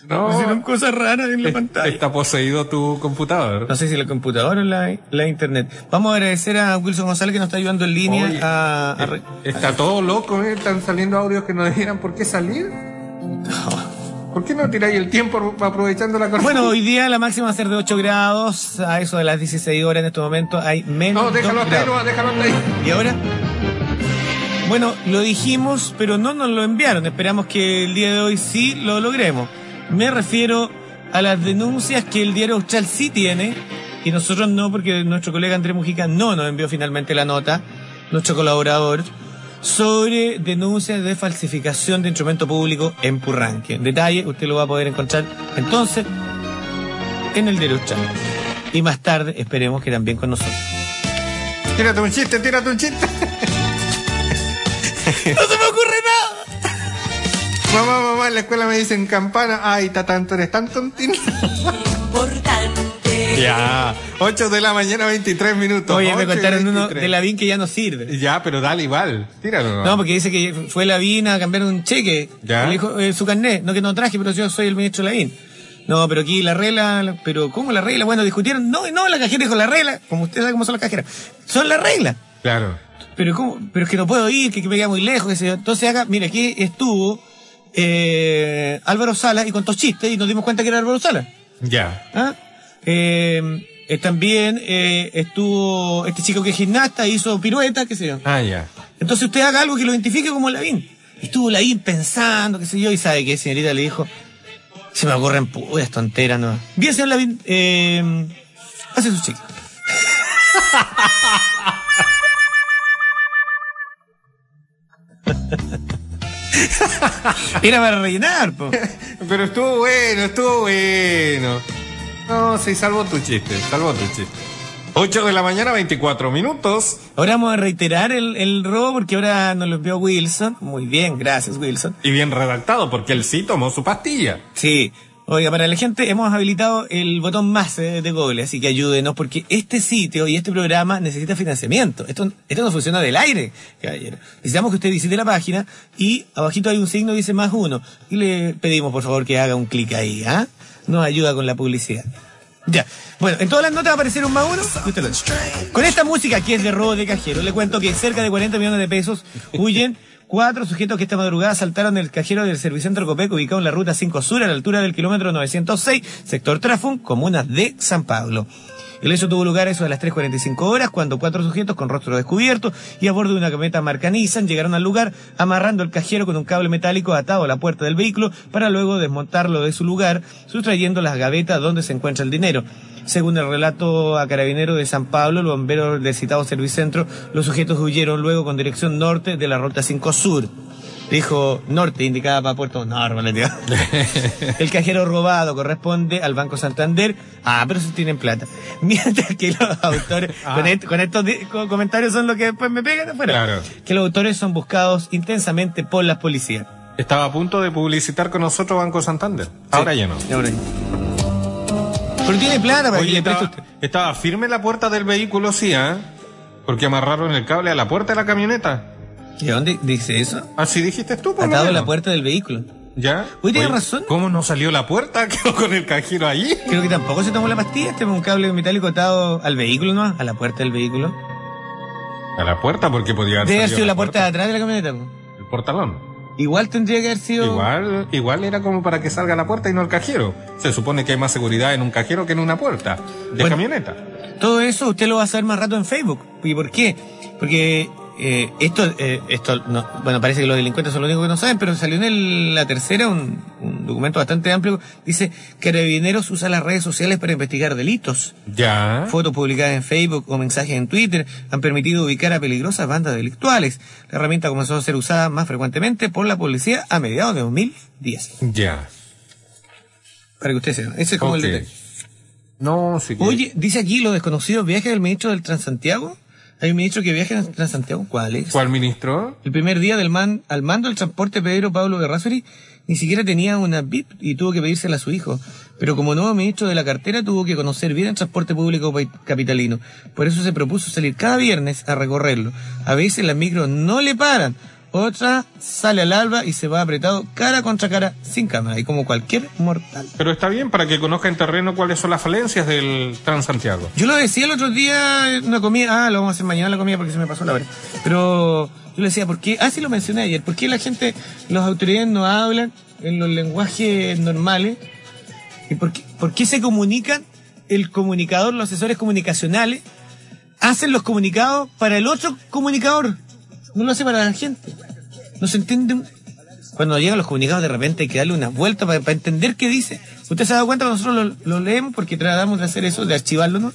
No. Hicieron cosas raras en la pantalla. Está poseído tu computador. No sé si la computadora o la, la internet. Vamos a agradecer a Wilson González que nos está ayudando en línea a, Está todo loco, ¿eh? Están saliendo audios que no dijeran por qué salir. ¿Por qué no tiráis el tiempo aprovechando la Bueno, hoy día la máxima va a ser de 8 grados. A eso de las 16 horas en este momento hay menos. No, déjalo hasta ahí, no, déjalo hasta ahí. ¿Y ahora? Bueno, lo dijimos, pero no nos lo enviaron. Esperamos que el día de hoy sí lo logremos. Me refiero a las denuncias que el diario Austral sí tiene y nosotros no, porque nuestro colega Andrés Mujica no nos envió finalmente la nota, nuestro colaborador, sobre denuncias de falsificación de instrumento público en Purranque. En detalle, usted lo va a poder encontrar entonces en el diario Austral. Y más tarde esperemos que también con nosotros. Tírate un chiste, tírate un chiste. no se me ocurre. Mamá, mamá, en la escuela me dicen campana. Ay, está tanto, eres tan tontín. Importante Ya, 8 de la mañana, 23 minutos. Oye, me contaron uno de Lavín que ya no sirve. Ya, pero dale igual, tíralo. No, porque dice que fue Lavín a cambiar un cheque. Ya. Le dijo eh, su carnet, no que no traje, pero yo soy el ministro Lavín. No, pero aquí la regla, pero ¿cómo la regla? Bueno, discutieron, no, no, la cajera dijo la regla, como usted sabe cómo son las cajeras. Son las reglas. Claro. Pero cómo, pero es que no puedo ir, que, que me queda muy lejos, sé yo. Entonces acá, mira, aquí estuvo eh, Álvaro Sala y contó chistes y nos dimos cuenta que era Álvaro Sala. Ya. ¿Ah? Eh, eh, también eh, estuvo este chico que es gimnasta, hizo pirueta, qué sé yo. Ah, ya. Entonces usted haga algo que lo identifique como Lavín. Y estuvo Lavín pensando, qué sé yo, y sabe que señorita le dijo, se me ocurren puras tonteras, ¿no? Bien, señor Lavín, eh, hace su cheque. Era para rellenar, po. Pero estuvo bueno, estuvo bueno. No, sí, salvo tu chiste, salvo tu chiste. 8 de la mañana, 24 minutos. Ahora vamos a reiterar el, el robo porque ahora nos lo envió Wilson. Muy bien, gracias Wilson. Y bien redactado, porque él sí tomó su pastilla. Sí. Oiga, para la gente hemos habilitado el botón más eh, de Google, así que ayúdenos porque este sitio y este programa necesita financiamiento. Esto, esto no funciona del aire, caballero. Necesitamos que usted visite la página y abajito hay un signo que dice más uno. Y le pedimos por favor que haga un clic ahí, ¿ah? Nos ayuda con la publicidad. Ya. Bueno, en todas las notas va a aparecer un más uno. Con esta música que es de robo de cajero, le cuento que cerca de 40 millones de pesos huyen cuatro sujetos que esta madrugada saltaron el cajero del Servicentro Copec ubicado en la ruta 5 Sur a la altura del kilómetro 906, sector Trafun, comuna de San Pablo. El hecho tuvo lugar a eso de las 3.45 horas, cuando cuatro sujetos con rostro descubierto y a bordo de una camioneta marca Nissan llegaron al lugar amarrando el cajero con un cable metálico atado a la puerta del vehículo para luego desmontarlo de su lugar, sustrayendo las gavetas donde se encuentra el dinero. Según el relato a carabinero de San Pablo, los bomberos del citado servicentro, los sujetos huyeron luego con dirección norte de la ruta 5 Sur. Dijo norte, indicada para Puerto le digo. El cajero robado corresponde al Banco Santander. Ah, pero si tienen plata. Mientras que los autores, Ah. con, est- con estos con comentarios son los que después me pegan afuera. Claro. Que los autores son buscados intensamente por las policías. Estaba a punto de publicitar con nosotros Banco Santander. Ahora ya no. Ahora ya. Pero tiene plata para que Oye, le preste estaba, usted. estaba firme la puerta del vehículo, sí, ¿ah? Porque amarraron el cable a la puerta de la camioneta. ¿Y dónde dice eso? Así dijiste tú, por Atado a la puerta del vehículo. ¿Ya? Oye, tienes razón. ¿Cómo no salió la puerta? Quedó con el cajero ahí. Creo que tampoco se tomó la pastilla. Este es un cable metálico atado al vehículo, ¿no? A la puerta del vehículo. A la puerta, porque podía haber Debe haber sido la puerta de atrás de la camioneta. El portalón. Igual tendría que haber sido. Igual, igual era como para que salga la puerta y no el cajero. Se supone que hay más seguridad en un cajero que en una puerta de Bueno. camioneta. Todo eso usted lo va a saber más rato en Facebook. ¿Y por qué? Porque eh, esto, eh, esto no- bueno, parece que los delincuentes son los únicos que no saben, pero salió en el- la tercera un, un documento bastante amplio. Dice, Carabineros usa las redes sociales para investigar delitos. Ya. Fotos publicadas en Facebook o mensajes en Twitter han permitido ubicar a peligrosas bandas delictuales. La herramienta comenzó a ser usada más frecuentemente por la policía a mediados de 2010. Ya. Para que usted sepa. Ese es como el detalle. No, sí que- Oye, dice aquí los desconocidos viajes del ministro del Transantiago. Hay un ministro que viaja en Transantiago. ¿Cuál es? ¿Cuál ministro? El primer día del man, al mando del transporte Pedro Pablo Berrázuri ni siquiera tenía una VIP y tuvo que pedírsela a su hijo. Pero como nuevo ministro de la cartera tuvo que conocer bien el transporte público capitalino. Por eso se propuso salir cada viernes a recorrerlo. A veces las micros no le paran. Otra sale al alba y se va apretado cara contra cara sin cámara y como cualquier mortal. Pero está bien para que conozca en terreno cuáles son las falencias del Transantiago. Yo lo decía el otro día en una comida, ah, lo vamos a hacer mañana la comida porque se me pasó la hora. Pero yo le decía, ¿por qué? Ah, sí lo mencioné ayer, ¿por qué la gente, las autoridades no hablan en los lenguajes normales? ¿Y por qué, por qué se comunican el comunicador, los asesores comunicacionales, hacen los comunicados para el otro comunicador? No lo hace para la gente. No se entiende. Cuando llegan los comunicados de repente hay que darle una vuelta para, entender qué dice. Usted se ha dado cuenta que nosotros lo, leemos porque tratamos de hacer eso, de archivarlo, ¿no?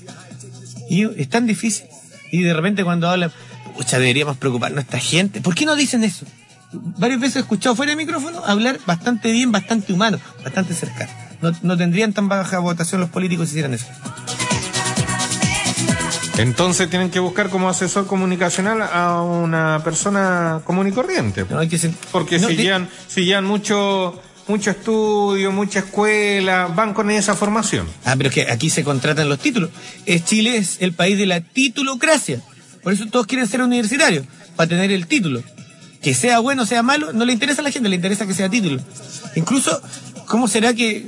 Y es tan difícil. Y de repente cuando hablan, pucha, deberíamos preocuparnos esta gente. ¿Por qué no dicen eso? Varias veces he escuchado fuera de micrófono hablar bastante bien, bastante humano, bastante cercano. No, no tendrían tan baja votación los políticos si hicieran eso. Entonces tienen que buscar como asesor comunicacional a una persona común y corriente. No hay que ser- Porque no, si, de- llevan, si llevan mucho, mucho estudio, mucha escuela, van con esa formación. Ah, pero es que aquí se contratan los títulos. Es Chile es el país de la titulocracia. Por eso todos quieren ser universitarios, para tener el título. Que sea bueno, sea malo, no le interesa a la gente, le interesa que sea título. Incluso, ¿cómo será que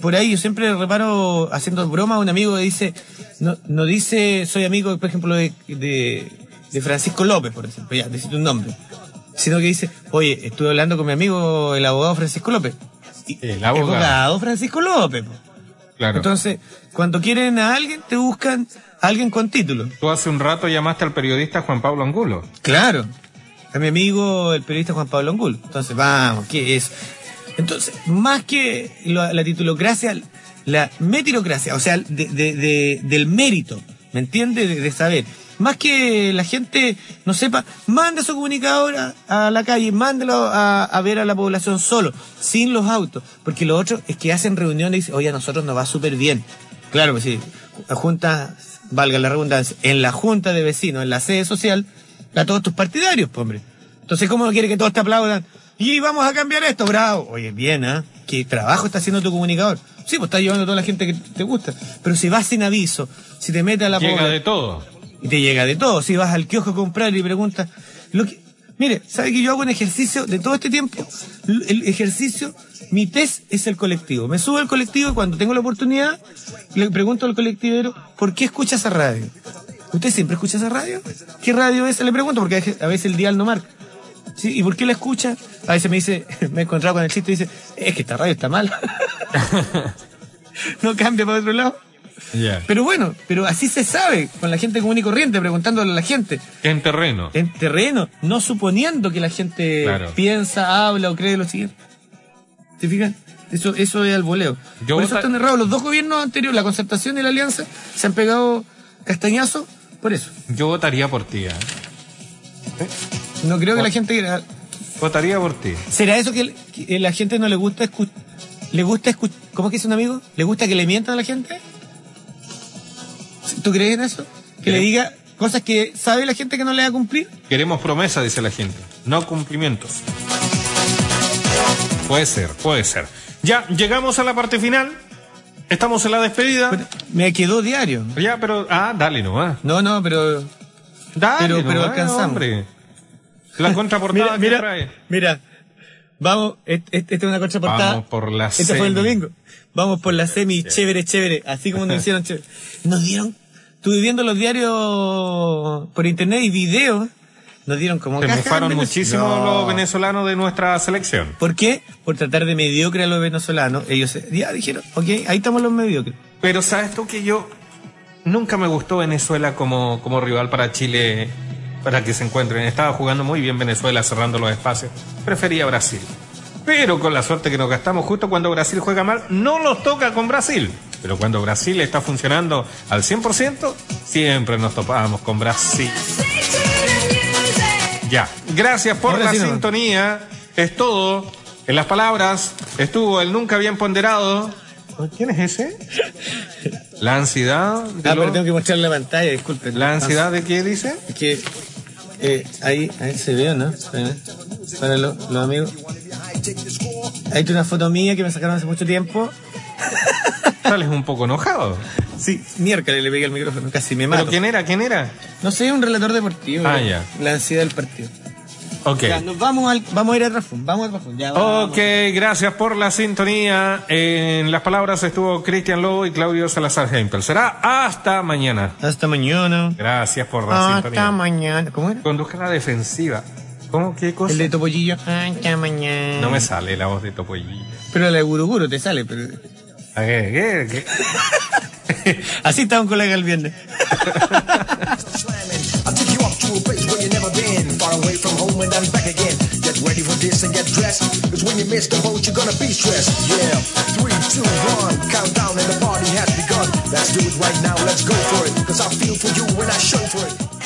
por ahí yo siempre reparo haciendo broma a un amigo que dice, no, no dice soy amigo, por ejemplo, de, de, Francisco López, por ejemplo, ya, decirte un nombre. Sino que dice, oye, estuve hablando con mi amigo el abogado Francisco López. el abogado. abogado Francisco López. Claro. Entonces, cuando quieren a alguien, te buscan alguien con título. Tú hace un rato llamaste al periodista Juan Pablo Angulo. Claro, a mi amigo el periodista Juan Pablo Angulo. Entonces, vamos, ¿qué es? Entonces, más que la, titulocracia, la metirocracia, o sea, de, del mérito, ¿me entiendes? De, saber. Más que la gente no sepa, manda su comunicador a, la calle, mándelo a, a, ver a la población solo, sin los autos. Porque lo otro es que hacen reuniones y dicen, oye, a nosotros nos va súper bien. Claro que sí, junta valga la redundancia, en la junta de vecinos, en la sede social, a todos tus partidarios, pues, hombre. Entonces, ¿cómo quiere que todos te aplaudan? Y vamos a cambiar esto, bravo. Oye, bien, ¿ah? ¿Qué trabajo está haciendo tu comunicador? Sí, pues está llevando a toda la gente que te gusta. Pero si vas sin aviso, si te metes a la Llega de todo. Y te llega de todo. Si vas al kiosco a comprar y preguntas. Lo que, mire, ¿sabe que yo hago un ejercicio de todo este tiempo? El ejercicio, mi test es el colectivo. Me subo al colectivo y cuando tengo la oportunidad, le pregunto al colectivero, ¿por qué escucha esa radio? ¿Usted siempre escucha esa radio? ¿Qué radio es? Le pregunto, porque a veces el dial no marca. ¿Sí? ¿Y por qué la escucha? A veces me dice, me he encontrado con el chiste y dice, es que esta radio está mal. no cambia para otro lado. Pero bueno, pero así se sabe, con la gente común y corriente, preguntándole a la gente. En terreno. En terreno, no suponiendo que la gente piensa, habla o cree lo siguiente. ¿Te fijas? Eso, eso es al voleo. por eso están errados los dos gobiernos anteriores, la concertación y la alianza, se han pegado castañazos por eso. Yo votaría por ti. ¿eh? No creo que la gente Votaría por ti. ¿Será eso que, la gente no le gusta escuchar? ¿Le gusta escuchar? ¿Cómo es que dice un amigo? ¿Le gusta que le mientan a la gente? ¿Tú crees en eso? Que le diga cosas que sabe la gente que no le va a cumplir. Queremos promesa, dice la gente, no cumplimientos. Puede ser, puede ser. Ya, llegamos a la parte final. Estamos en la despedida. me quedó diario. Ya, pero. Ah, dale nomás. No, no, pero. Dale, pero, pero alcanzamos. Hombre. La contraportada mira, que trae. Mira, vamos, esta es una contraportada. Vamos por la Este fue el domingo. Vamos por la semi, chévere, chévere. Así como nos hicieron chévere. Nos dieron. Estuve viendo los diarios por internet y videos nos dieron como Se mofaron muchísimo los venezolanos de nuestra selección. ¿Por qué? Por tratar de mediocre a los venezolanos. Ellos ya dijeron, ok, ahí estamos los mediocres. Pero sabes tú que yo nunca me gustó Venezuela como, como rival para Chile para que se encuentren. Estaba jugando muy bien Venezuela cerrando los espacios. Prefería Brasil. Pero con la suerte que nos gastamos justo cuando Brasil juega mal, no nos toca con Brasil. Pero cuando Brasil está funcionando al 100%, siempre nos topábamos con Brasil. Ya. Gracias por la sintonía. Es todo. En las palabras estuvo el nunca bien ponderado. ¿Quién es ese? La ansiedad. De ah, pero tengo que mostrar la pantalla, disculpen. ¿La ansiedad de qué dice? Que eh, ahí, ahí se ve, ¿no? Para los, los amigos. Ahí hay una foto mía que me sacaron hace mucho tiempo. Sales un poco enojado. Sí, miércoles le pegué el micrófono, casi me mato. ¿Pero quién era? ¿Quién era? No sé, un relator deportivo. Ah, ya. La ansiedad del partido. Ok. Ya, nos vamos, al, vamos a ir a Rafún, vamos a Rafún. Ya, vamos. Ok, gracias por la sintonía. En las palabras estuvo Cristian Lobo y Claudio Salazar Hempel. Será hasta mañana. Hasta mañana. Gracias por la sintonía. Hasta mañana. ¿Cómo era? Conduzca la defensiva. ¿Cómo? ¿Qué cosa? El de Topollillo. Hasta mañana. No me sale la voz de Topollillo. Pero la de Guruguru te sale, pero... ¿Qué? ¿Qué? ¿Qué? Así está un colega el viernes. Get ready for this and get dressed. Cause when you miss the boat, you're gonna be stressed. Yeah. Three, two, one. Countdown and the party has begun. Let's do it right now. Let's go for it. Cause I feel for you when I show for it.